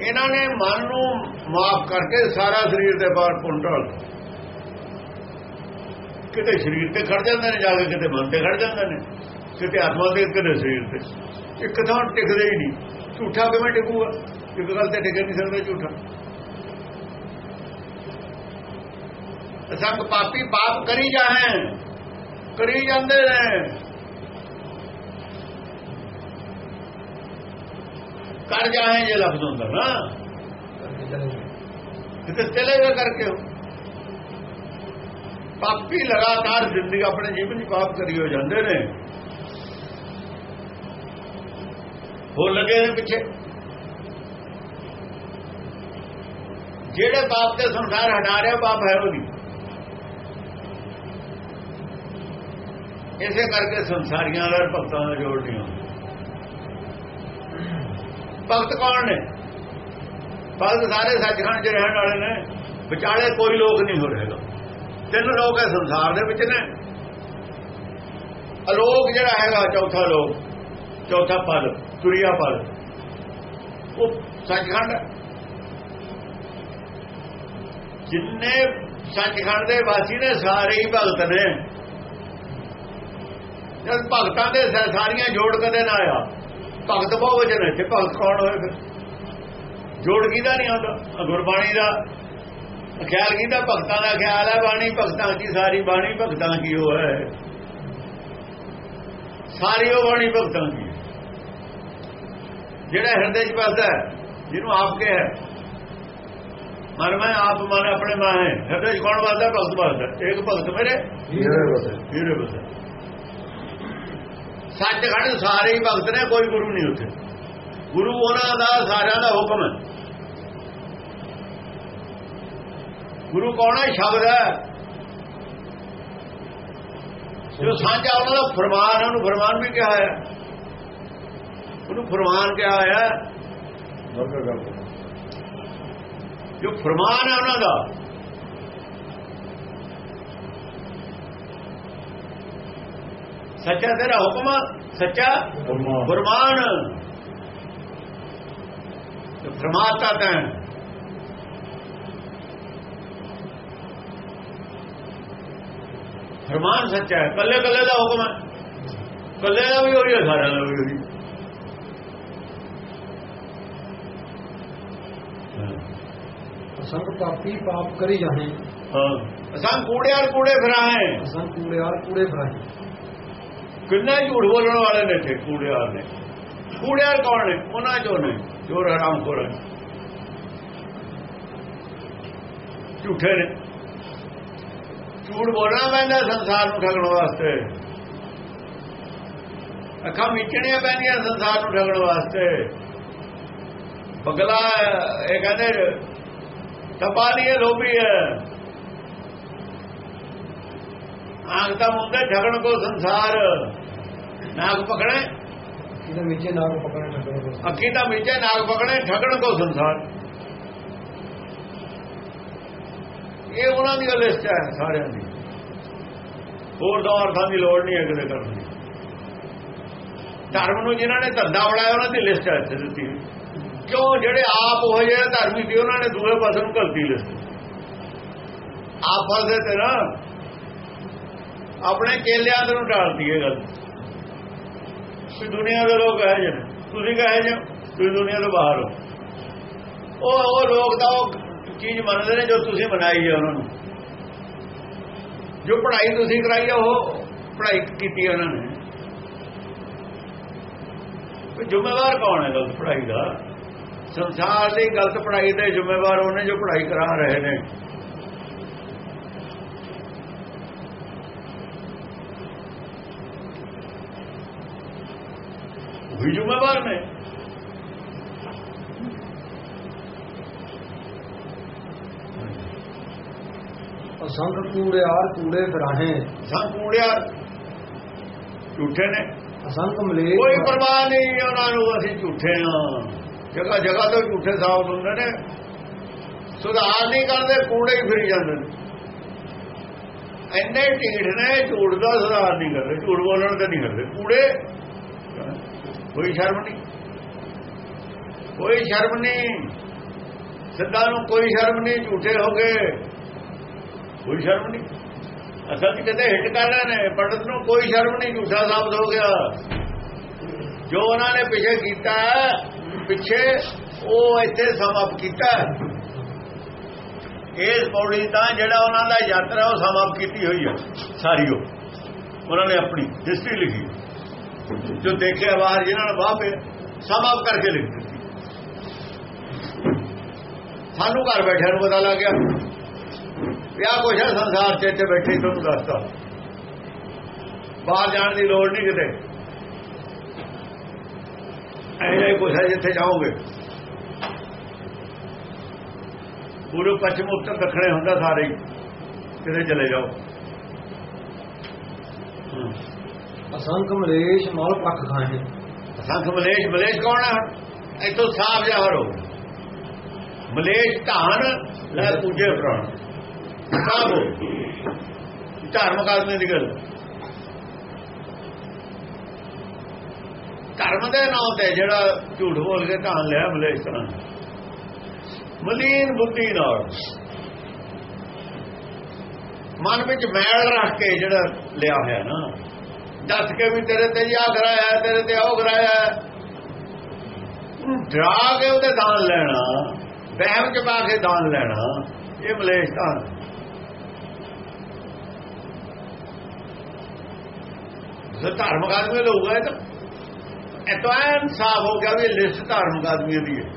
B: ਇਹਨਾਂ ਨੇ ਮਨ ਨੂੰ ਮਾਫ ਕਰਕੇ ਸਾਰਾ ਸਰੀਰ ਦੇ ਬਾਹਰ ਪੁੰਡਲ ਕਿਤੇ ਸਰੀਰ ਤੇ ਖੜ ਜਾਂਦੇ ਨੇ ਜਾ ਕੇ ਕਿਤੇ ਮਨ ਤੇ ਖੜ ਜਾਂਦੇ ਨੇ। ਕਿਤੇ ਆਤਮਾ ਦੇ ਕਿਤੇ ਸਰੀਰ ਤੇ। ਇੱਕ ਥਾਂ ਟਿਕਦੇ ਹੀ ਨਹੀਂ। ਝੂਠਾ ਕਿਵੇਂ ਟਿਕੂਗਾ? ਇੱਕ ਗੱਲ ਤੇ ਟਿਕ ਨਹੀਂ ਸਕਦਾ ਝੂਠਾ। ਸੰਗ ਪਾਪੀ ਪਾਪ ਕਰੀ ਜਾਏ ਕਰੀ ਜਾਂਦੇ ਨੇ। ਕਰ ਜਾਏ ਜੇ ਲਫ਼ਜ਼ ਹੁੰਦਾ ਨਾ। ਕਿਤੇ ਚਲੇ ਗਏ ਕਰਕੇ। ਹੋ ਪਾਪੀ ਲਗਾਤਾਰ ਜ਼ਿੰਦਗੀ ਆਪਣੇ ਜੀਵਨ ਦੀ ਪਾਪ ਕਰੀ ਹੋ ਜਾਂਦੇ ਨੇ। ਹੋ ਲੱਗੇ ਨੇ ਪਿੱਛੇ? ਜਿਹੜੇ ਪਾਪ ਤੇ ਸੰਸਾਰ ਹਟਾ ਰਿਹਾ, ਪਾਪ ਹੈ ਉਹ ਨਹੀਂ। ਇਸੇ ਕਰਕੇ ਸੰਸਾਰੀਆਂ ਨਾਲ ਭਗਤਾਂ ਦਾ ਜੋੜ ਨਹੀਂ ਹੁੰਦਾ। ਭਗਤ ਕੌਣ ਨੇ? ਭਗਤ ਸਾਰੇ ਸੱਚਖੰਡ 'ਚ ਰਹਿਣ ਵਾਲੇ ਨੇ। ਵਿਚਾਲੇ ਕੋਈ ਲੋਕ ਨਹੀਂ ਹੋ ਰਹੇਗਾ। ਤਿੰਨ ਲੋਕ ਹੈ ਸੰਸਾਰ ਦੇ ਵਿੱਚ ਨੇ। ਅਲੋਕ ਜਿਹੜਾ ਹੈਗਾ ਚੌਥਾ ਲੋਕ, ਚੌਥਾ ਪਦ ਤੁਰਿਆ ਪਦ ਉਹ ਸੱਚਖੰਡ। ਜਿੰਨੇ ਸੱਚਖੰਡ ਦੇ ਵਾਸੀ ਨੇ, ਸਾਰੇ ਹੀ ਭਗਤ ਨੇ। ਜਦ ਭਗਤਾਂ ਦੇ ਸਾਰੀਆਂ ਜੋੜ ਕਦੇ ਨਾ ਆਇਆ। ਭਗਤ ਬਹੁ ਵਜਨ ਇੱਥੇ ਭਗਤ ਕੌਣ ਹੋਏ ਫਿਰ? ਜੋੜ ਕਿਹਦਾ ਨਹੀਂ ਆਉਂਦਾ? ਗੁਰਬਾਣੀ ਦਾ ਖਿਆਲ ਕੀਤਾ ਭਗਤਾਂ ਦਾ ਖਿਆਲ ਹੈ ਬਾਣੀ ਭਗਤਾਂ ਦੀ ਸਾਰੀ ਬਾਣੀ ਭਗਤਾਂ ਕੀ ਹੋ ਹੈ। ਸਾਰੀ ਉਹ ਬਾਣੀ ਭਗਤਾਂ ਦੀ। ਜਿਹੜਾ ਹਿਰਦੇ 'ਚ ਵਸਦਾ ਜਿਹਨੂੰ ਆਪ ਕੇ ਹੈ। ਮਨ ਮੈਂ ਆਪ ਮਨ ਆਪਣੇ ਮਾਂ ਹੈ। ਹਿਰਦੇ 'ਚ ਕੌਣ ਵਸਦਾ? ਭਗਤ ਵਸਦਾ। ਇੱਕ ਭਗਤ ਮੇਰੇ
A: ਹੀਰੇ
B: ਵਸਦਾ। ਸੱਚਖੰਡ ਸਾਰੇ ਹੀ ਭਗਤ ਨੇ ਕੋਈ ਗੁਰੂ ਨਹੀਂ ਉੱਥੇ। ਗੁਰੂ ਉਹਨਾਂ ਦਾ ਸਾਰਿਆਂ ਦਾ ਹੁਕਮ ਹੈ। ਗੁਰੂ ਕੌਣ ਹੈ? ਸ਼ਬਦ ਹੈ। ਜੋ ਸਾਂਝਾ ਉਹਨਾਂ ਦਾ ਫਰਮਾਨ ਹੈ, ਉਹਨੂੰ ਫਰਮਾਨ ਵੀ ਕਿਹਾ ਹੈ ਉਹਨੂੰ ਫਰਮਾਨ ਕਿਹਾ ਹੈ। ਜੋ ਫਰਮਾਨ ਹੈ ਉਹਨਾਂ ਦਾ ਸੱਚਾ ਤੇਰਾ ਹੁਕਮ ਸੱਚਾ
A: ਫਰਮਾਨ।
B: ਫਰਮਾਤਾ ਤੈਂ ਫਰਮਾਨ ਸੱਚਾ ਹੈ ਕੱਲੇ ਕੱਲੇ ਦਾ ਹੁਕਮ ਹੈ ਕੱਲੇ ਦਾ ਵੀ ਹੋਈ ਹੈ ਸਾਰਿਆਂ ਦਾ ਵੀ ਹੋਈ
A: ਅਸੰਗ ਪਾਪੀ ਪਾਪ ਕਰੀ ਜਾਣੇ
B: ਹਾਂ ਅਸਾਂ ਕੂੜਿਆਰ ਕੂੜੇ ਫਿਰਾਏ
A: ਅਸੰਗ ਕੂੜਿਆਰ ਕੂੜੇ ਫਰਾਈ
B: ਕਿੰਨਾ ਝੂਠ ਬੋਲਣ ਵਾਲੇ ਨੇ ਇੱਥੇ ਕੂੜਿਆਰ ਨੇ ਕੂੜਿਆਰ ਕੌਣ ਨੇ ਉਹਨਾਂ ਚੋਂ ਨੇ ਜੋ ਹਰਾਮ ਖੋਰ ਨੇ ਝੂਠੇ ਨੇ ਝੂਠ ਬੋਲਣਾ ਪੈਂਦਾ ਸੰਸਾਰ ਨੂੰ ਠਗਣ ਵਾਸਤੇ। ਅੱਖਾਂ ਮਿਚਣੀਆਂ ਪੈਂਦੀਆਂ ਸੰਸਾਰ ਨੂੰ ਠਗਣ ਵਾਸਤੇ। ਬਗਲਾ ਇਹ ਕਹਿੰਦੇ ਤਪਾਲੀ ਹੈ ਲੋਭੀ ਹੈ। ਆਂਖ ਤਾਂ ਮੁੰਡੇ ਠਗਣ ਕੋ ਸੰਸਾਰ। ਨਾਗ ਪਕੜੇ?
A: ਇਹਦੇ ਵਿੱਚੇ ਨਾਗ ਪਕੜਨੇ ਲੱਗਣੇ
B: ਅੱਖੀ ਤਾਂ ਮਿਚੇ ਨਾਗ ਪਕੜੇ ਠਗਣ ਕੋ ਸੰਸਾਰ। ਇਹ ਉਹਨਾਂ ਦੀ ਲਿਸਟ ਹੈ, ਸਾਰਿਆਂ ਦੀ। ਹੋਰ ਦੋ ਅਰਥਾਂ ਦੀ ਲੋੜ ਨਹੀਂ ਹੈ ਕਿਤੇ ਕਰਨ ਦੀ। ਧਰਮ ਨੂੰ ਜਿਨ੍ਹਾਂ ਨੇ ਧੰਦਾ ਬਣਾਇਆ, ਉਹਨਾਂ ਦੀ ਲਿਸਟ ਹੈ ਇੱਥੇ ਦਿੱਤੀ ਕਿਉਂ? ਜਿਹੜੇ ਆਪ ਉਹ ਜਿਹੜੇ ਧਰਮੀ ਸੀ, ਉਹਨਾਂ ਨੇ ਦੂਏ ਪਾਸੇ ਨੂੰ ਗਲਤੀ ਲਿਸਟ। ਆਪ ਫਸਦੇ ਤੇ ਨਾ। ਆਪਣੇ ਚੇਲਿਆਂ ਨੂੰ ਢਾਲਦੀ ਇਹ ਗੱਲ। ਕਿ ਦੁਨੀਆ ਦੇ ਲੋਕ ਹੈ ਜਨ ਤੁਸੀਂ ਕਹੇ ਜੇ ਤੁਸੀਂ ਦੁਨੀਆ ਤੋਂ ਬਾਹਰ ਹੋ। ਉਹ ਉਹ ਲੋਕ ਤਾਂ ਉਹ ਚੀਜ਼ ਮੰਨਦੇ ਨੇ ਜੋ ਤੁਸੀਂ ਬਣਾਈ ਹੈ ਉਹਨਾਂ ਨੂੰ। ਜੋ ਪੜ੍ਹਾਈ ਤੁਸੀਂ ਕਰਾਈ ਹੈ ਉਹ ਪੜ੍ਹਾਈ ਕੀਤੀ ਹੈ ਉਹਨਾਂ ਨੇ। ਜ਼ਿੰਮੇਵਾਰ ਕੌਣ ਹੈ ਗਲਤ ਪੜ੍ਹਾਈ ਦਾ? ਸੰਸਾਰ ਦੀ ਗਲਤ ਪੜ੍ਹਾਈ ਦੇ ਜ਼ਿੰਮੇਵਾਰ ਉਹਨੇ ਜੋ ਪੜ੍ਹਾਈ ਕਰਾ ਰਹੇ ਨੇ। ਉਹ ਵੀ ਜ਼ਿੰਮੇਵਾਰ ਨੇ।
A: ਅਸੰਗ ਕੂੜਿਆਰ ਕੂੜੇ ਫਰਾਹੇ।
B: ਸਾਂ ਕੂੜਿਆ ਝੂਠੇ ਨੇ।
A: ਅਸੰਗ ਮਲੇ
B: ਕੋਈ ਪਰਵਾਹ ਨਹੀਂ ਉਹਨਾਂ ਨੂੰ ਅਸੀਂ ਝੂਠੇ ਹਾਂ। ਜਗ੍ਹਾ ਜਗ੍ਹਾ ਤੋਂ ਝੂਠੇ ਸਾਬਤ ਹੁੰਦੇ ਨੇ। ਸੁਧਾਰ ਨਹੀਂ ਕਰਦੇ ਕੂੜੇ ਹੀ ਫਿਰੀ ਜਾਂਦੇ ਨੇ। ਇੰਨੇ ਢੀਠ ਨੇ ਝੂਠ ਦਾ ਸੁਧਾਰ ਨਹੀਂ ਕਰਦੇ ਝੂਠ ਬੋਲਣ ਦਾ ਨਹੀਂ ਕਰਦੇ। ਕੂੜੇ? ਕੋਈ ਸ਼ਰਮ ਨਹੀਂ। ਕੋਈ ਸ਼ਰਮ ਨਹੀਂ। ਸਿੱਧਾ ਨੂੰ ਕੋਈ ਸ਼ਰਮ ਨਹੀਂ ਝੂਠੇ ਹੋ ਗਏ। ਕੋਈ ਸ਼ਰਮ ਨਹੀਂ। ਅਸਲ 'ਚ ਕਹਿੰਦੇ ਹਿੱਟ ਕਰ ਰਹੇ ਨੇ, ਪੰਡਤ ਨੂੰ ਕੋਈ ਸ਼ਰਮ ਨਹੀਂ, ਝੂਠਾ ਸਾਬਤ ਹੋ ਗਿਆ। ਜੋ ਉਹਨਾਂ ਨੇ ਪਿੱਛੇ ਕੀਤਾ, ਪਿੱਛੇ ਉਹ ਇੱਥੇ ਸਮਾਪਤ ਕੀਤਾ। ਇਸ ਪੌੜੀ ਤਾਂ ਜਿਹੜਾ ਉਹਨਾਂ ਦਾ ਯਾਤਰਾ, ਉਹ ਸਮਾਪਤ ਕੀਤੀ ਹੋਈ ਹੈ ਸਾਰੀ ਉਹ। ਉਹਨਾਂ ਨੇ ਆਪਣੀ ਹਿਸਟਰੀ ਲਿਖੀ। ਜੋ ਦੇਖਿਆ ਬਾਹਰ, ਜਿਨ੍ਹਾਂ ਨੇ ਵਾਪੇ ਸਮਾਪ ਕਰਕੇ ਲਿਖ ਦਿੱਤੀ। ਸਾਨੂੰ ਘਰ ਬੈਠਿਆਂ ਨੂੰ ਪਤਾ ਲੱਗ ਗਿਆ। ਵਿਆਹ ਕੁਛ ਹੈ? ਸੰਸਾਰ 'ਚ ਇੱਥੇ ਬੈਠੇ ਤੁਹਾਨੂੰ ਦੱਸਦਾ। ਬਾਹਰ ਜਾਣ ਦੀ ਲੋੜ ਨਹੀਂ ਕਿਤੇ। ਐਵੇਂ ਕੁਛ ਹੈ ਜਿੱਥੇ ਜਾਓਗੇ। ਪੂਰਬ ਪੱਛਮ ਉੱਤਰ ਦੱਖਣੇ ਹੁੰਦਾ ਸਾਰੇ ਹੀ। ਕਿਤੇ ਚਲੇ ਜਾਓ।
A: ਅਸੰਖ ਮਲੇਸ਼ ਮਲ ਪੱਖ ਖਾਏ
B: ਅਸੰਖ ਮਲੇਸ਼ ਮਲੇਸ਼ ਕੌਣ ਹੈ ਇੱਥੋਂ ਸਾਫ਼ ਜ਼ਾਹਰ ਹੋ ਮਲੇਸ਼ ਧਾਨ ਲੈ। ਪੂਜੇ ਪ੍ਰਾਣ। ਸਾਫ਼ ਹੋ ਧਰਮ ਕਾਲਮੇ ਦੀ ਗੱਲ ਧਰਮ ਦੇ ਨਾਂ ਤੇ ਜਿਹੜਾ ਝੂਠ ਬੋਲ ਕੇ ਧਾਨ ਲਿਆ ਮਲੇਸ਼ ਧਾਨ ਮਲੀਨ ਬੁੱਧੀ ਨਾਲ। ਮਨ ਵਿੱਚ ਮੈਲ ਰੱਖ ਕੇ ਜਿਹੜਾ ਲਿਆ ਹੋਇਆ ਨਾ। ਦੱਸ ਕੇ ਵੀ ਤੇਰੇ ਤੇ ਆ ਕਰਾਇਆ, ਤੇਰੇ ਤੇ ਉਹ ਕਰਾਇਆ। ਡਰਾ ਕੇ ਉਹਦੇ ਦਾਨ ਲੈਣਾ, ਵਹਿਮ ਚ ਪਾ ਕੇ ਦਾਨ ਲੈਣਾ, ਇਹ ਮਲੇਸ਼ ਧਾਨ ਜੇ ਧਾਰਮਿਕ ਆਦਮੀ ਲੋਗਾ ਇਹ ਤਾਂ ਇਤੋਂ ਸਾਫ਼ ਹੋ ਗਿਆ ਵੀ ਲਿਸਟ ਧਾਰਮਿਕ ਆਦਮੀਆਂ ਦੀ ਹੈ।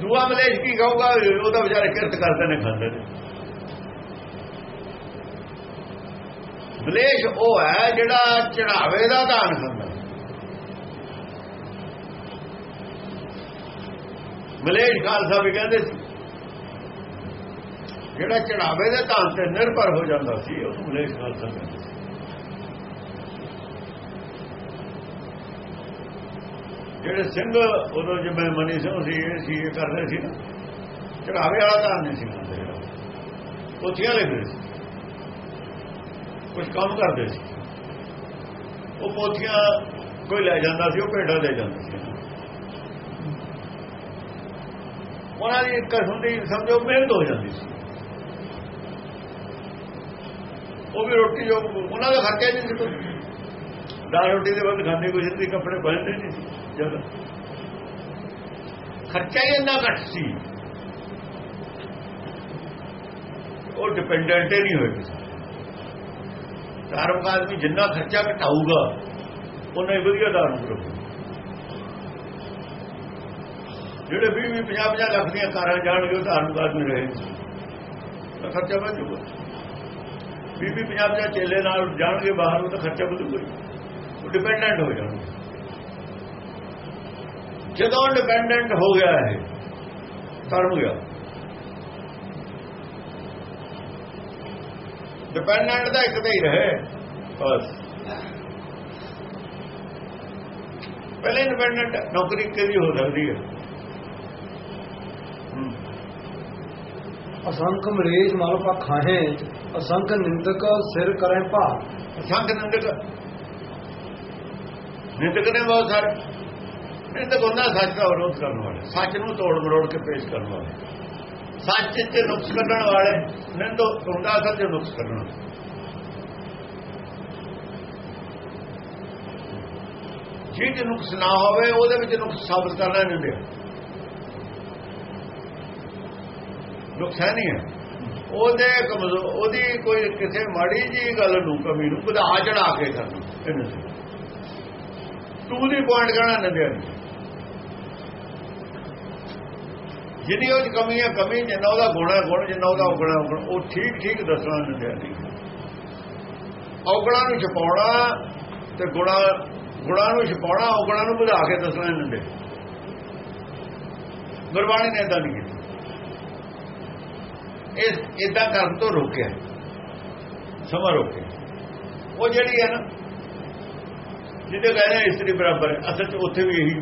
B: ਦੂਆ ਮਲੇਸ਼ ਕੀ ਕਹੂਗਾ, ਉਹ ਤਾਂ ਵਿਚਾਰੇ ਕਿਰਤ ਕਰਦੇ ਨੇ, ਖਾਂਦੇ ਨੇ। ਮਲੇਸ਼ ਉਹ ਹੈ ਜਿਹੜਾ ਚੜਾਵੇ ਦਾ ਦਾਨ ਖਾਂਦਾ। ਮਲੇਸ਼ ਖਾਲਸਾ ਵੀ ਕਹਿੰਦੇ ਸੀ ਜਿਹੜਾ ਚੜਾਵੇ ਦੇ ਦਾਨ ਤੇ ਨਿਰਭਰ ਹੋ ਜਾਂਦਾ ਸੀ, ਉਹ ਮਲੇਸ਼ ਖਾਲਸਾ ਕਹਿੰਦੇ ਸੀ। ਜਿਹੜੇ ਸਿੰਘ, ਉਦੋਂ ਜਿਵੇਂ ਮਨੀ ਸਿੰਘ ਸੀ, ਇਹ ਸੀ, ਇਹ ਕਰਦੇ ਸੀ ਨਾ। ਚੜਾਵੇ ਵਾਲਾ ਤਾਂ ਨਹੀਂ ਸੀ ਕਰਦੇ ਪੋਥੀਆਂ ਲਿਖਦੇ ਸੀ। ਕੁਝ ਕੰਮ ਕਰਦੇ ਸੀ। ਉਹ ਪੋਥੀਆਂ ਕੋਈ ਲੈ ਜਾਂਦਾ ਸੀ, ਉਹ ਭੇਡਾਂ ਦੇ ਜਾਂਦਾ ਸੀ। ਉਹਨਾਂ ਦੀ ਕਸਮ ਦੀ ਸਮਝੋ, ਮਿਹਨਤ ਹੋ ਜਾਂਦੀ ਸੀ। ਉਹ ਵੀ ਰੋਟੀ ਜੋ ਉਹਨਾਂ ਦਾ ਖਰਚਾ ਨਹੀਂ ਸੀ ਕੋਈ। ਦਾਲ ਰੋਟੀ ਦੇ ਬਾਅਦ ਖਾਂਦੇ ਕੋਈ ਨਹੀਂ, ਕੱਪੜੇ ਪਹਿਨਦੇ ਨਹੀਂ ਸੀ, ਜਦ। ਖਰਚਾ ਹੀ ਇੰਨਾ ਘੱਟ ਸੀ। ਉਹ ਡਿਪੈਂਡੈਂਟ ਹੀ ਨਹੀਂ ਹੋਏ ਕਿਸੇ ਧਾਰਮਿਕ ਆਦਮੀ ਜਿੰਨਾ ਖਰਚਾ ਘਟਾਊਗਾ ਉਹਨਾਂ ਹੀ ਵਧੀਆ ਧਾਰਮਿਕ ਕਰੂਗਾ ਜਿਹੜੇ 20 20 50 50 ਲੱਖ ਦੀਆਂ ਕਾਰਾਂ ਜਾਣਗੇ, ਉਹ ਧਾਰਮਿਕ ਆਦਮੀ ਰਹੇ। ਤਾਂ ਖਰਚਾ ਵੱਧ ਜਾਊਗਾ। ਬੀਬੀ ਪੰਜਾਬ ਦੇ ਚੇਲੇ ਨਾਲ ਜਾਣਗੇ ਬਾਹਰ, ਉਹ ਤਾਂ ਖਰਚਾ ਵਧੂਗਾ ਉਹ ਡਿਪੈਂਡੈਂਟ ਹੋ ਜਾਣਗੇ। ਜਦੋਂ ਡਿਪੈਂਡੈਂਟ ਹੋ ਗਿਆ ਹੈ ਧਰਮ ਗਿਆ। ਡਿਪੈਂਡੈਂਟ ਦਾ ਇੱਕ ਤੇ ਹੀ ਰਹੇ, ਬਸ। ਪਹਿਲੇ ਇੰਡੀਪੈਂਡੈਂਟ ਨੌਕਰੀ ਕਿਹਦੀ ਹੋ ਸਕਦੀ ਹੈ।
A: ਅਸੰਖ ਮਲੇਸ਼ ਮਲ ਪੱਖ ਖਾਏ ਅਸੰਖ ਨਿੰਦਕ ਸਿਰ ਕਰੇ ਭਾ
B: ਅਸੰਖ ਨਿੰਦਕ। ਨਿੰਦਕ ਨੇ ਬਹੁਤ ਸਾਰੇ। ਨਿੰਦਕ ਹੁੰਦਾ ਸੱਚ ਦਾ ਵਿਰੋਧ ਕਰਨ ਵਾਲੇ। ਸੱਚ ਨੂੰ ਤੋੜ ਮਰੋੜ ਕੇ ਪੇਸ਼ ਕਰਨ ਵਾਲੇ। ਸੱਚ ਤੇ ਨੁਕਸ ਕੱਢਣ ਵਾਲੇ, ਨਿੰਦੋ ਹੁੰਦਾ ਸੱਚ ਨੁਕਸ ਕੱਢਣ ਜਿਹਦੇ ਨੁਕਸ ਨਾ ਹੋਵੇ, ਉਹਦੇ ਵਿੱਚ ਨੁਕਸ ਸਾਬਤ ਕਰਨਾ ਨਹੀਂ ਹੁੰਦਾ। ਨੁਕਸ ਹੈ ਨਹੀਂ ਹੈ। ਉਹਦੇ ਕਮਜ਼ੋਰ ਉਹਦੀ ਕੋਈ ਕਿਸੇ ਮਾੜੀ ਜੀ ਗੱਲ ਨੂੰ ਕਮੀ ਨੂੰ ਵਧਾ ਚੜਾ ਕੇ ਕਰਨਾ ਟੂ ਦੀ ਪੁਆਇੰਟ ਕਰਨਾ ਨੰਦਿਆ ਨਹੀਂ ਜਿੰਨੀ ਉਹ ਕਮੀ ਹੈ, ਕਮੀ ਜਿੰਨਾ ਉਹਦਾ ਗੁਣ ਹੈ, ਗੁਣ ਜਿੰਨਾ ਉਹਦਾ ਔਗਣਾ ਔਗਣ ਉਹ ਠੀਕ ਠੀਕ ਦੱਸਣਾ ਨੰਦਿਆ ਨਹੀਂ ਔਗਣਾ ਨੂੰ ਛਪਾਉਣਾ ਤੇ ਗੁਣਾ ਗੁਣਾ ਨੂੰ ਛਪਾਉਣਾ, ਔਗਣਾ ਨੂੰ ਵਧਾ ਕੇ ਦੱਸਣਾ ਨੰਦੇ ਗੁਰਬਾਣੀ ਨੇ ਇਦਾਂ ਨਹੀਂ ਇਸ ਇਦਾਂ ਕਰਨ ਤੋਂ ਰੋਕਿਆ। ਸਮਾਂ ਰੋਕਿਆ। ਉਹ ਜਿਹੜੀ ਹੈ ਨਾ ਜਿਹਦੇ ਕਹਿੰਦੇ ਇਸਤਰੀ ਬਰਾਬਰ ਹੈ ਅਸਲ 'ਚ ਉੱਥੇ ਵੀ ਇਹੀ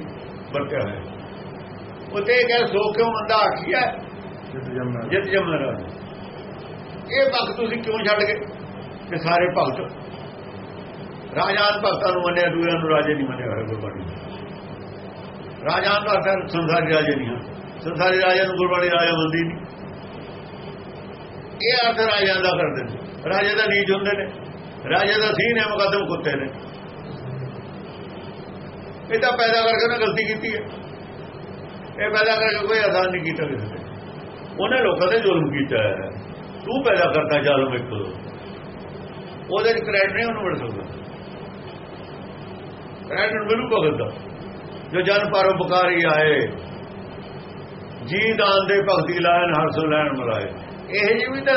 B: ਵਰਤਿਆ ਹੋਇਆ। ਉੱਥੇ ਇਹ ਕਹਿੰਦੇ ਸੋ ਕਿਉਂ ਮੰਦਾ ਆਖੀਆ ਜਿੱਤ ਜਮਨ ਇਹ ਭਗਤ ਤੁਸੀਂ ਕਿਉਂ ਛੱਡ ਗਏ? ਕਿ ਸਾਰੇ ਭਗਤ ਰਾਜਾਨ ਭਗਤਾਂ ਨੂੰ ਮੰਨਿਆ ਦੂਜਿਆਂ ਨੂੰ ਰਾਜੇ ਨਹੀਂ ਮੰਨਿਆ ਹੋਇਆ ਗੁਰਬਾਣੀ ਰਾਜਾਨ ਭਗਤਾਂ ਸੰਸਾਰੀ ਰਾਜੇ ਨਹੀਂ ਹਨ। ਸੰਸਾਰੀ ਰਾਜੇ ਨੂੰ ਗੁਰਬਾਣੀ ਰਾਜਾ ਮੰਨਦੀ ਨਹੀਂ। ਇਹ ਅਰਥ ਰਾਜਿਆਂ ਦਾ ਕਰਦੇ ਨੇ। ਰਾਜੇ ਦਾ ਨੀਚ ਹੁੰਦੇ ਨੇ। ਰਾਜੇ ਦਾ ਸੀਨ ਹੈ, ਮੁਕੱਦਮ ਕੁੱਤੇ ਨੇ। ਇਹ ਤਾਂ ਪੈਦਾ ਕਰਕੇ ਨਾ ਗਲਤੀ ਕੀਤੀ ਹੈ। ਇਹ ਪੈਦਾ ਕਰਕੇ ਕੋਈ ਆਸਾਨ ਨਹੀਂ ਕੀਤਾ ਕਿਸੇ ਨੇ। ਉਹਨੇ ਲੋਕਾਂ ਤੇ ਜ਼ੁਲਮ ਕੀਤਾ ਹੈ। ਤੂੰ ਪੈਦਾ ਕਰਤਾ ਜ਼ਾਲਮ ਇੱਕ ਉਹਦੇ ਚ ਕ੍ਰੈਡਿਟ ਨਹੀਂ ਉਹਨੂੰ ਮਿਲ ਸਕਦਾ। ਕ੍ਰੈਡਿਟ ਮਿਲੂ ਭਗਤ ਦਾ ਜੋ ਜਨ ਪਰਉਪਕਾਰੀ ਆਏ ਜੀ ਦਾਨ ਦੇ ਭਗਤੀ ਲਾਇਨ, ਹਰਸ ਲੈਣ ਮਰਾਏ ਇਹ ਜੀ ਵੀ ਤਾਂ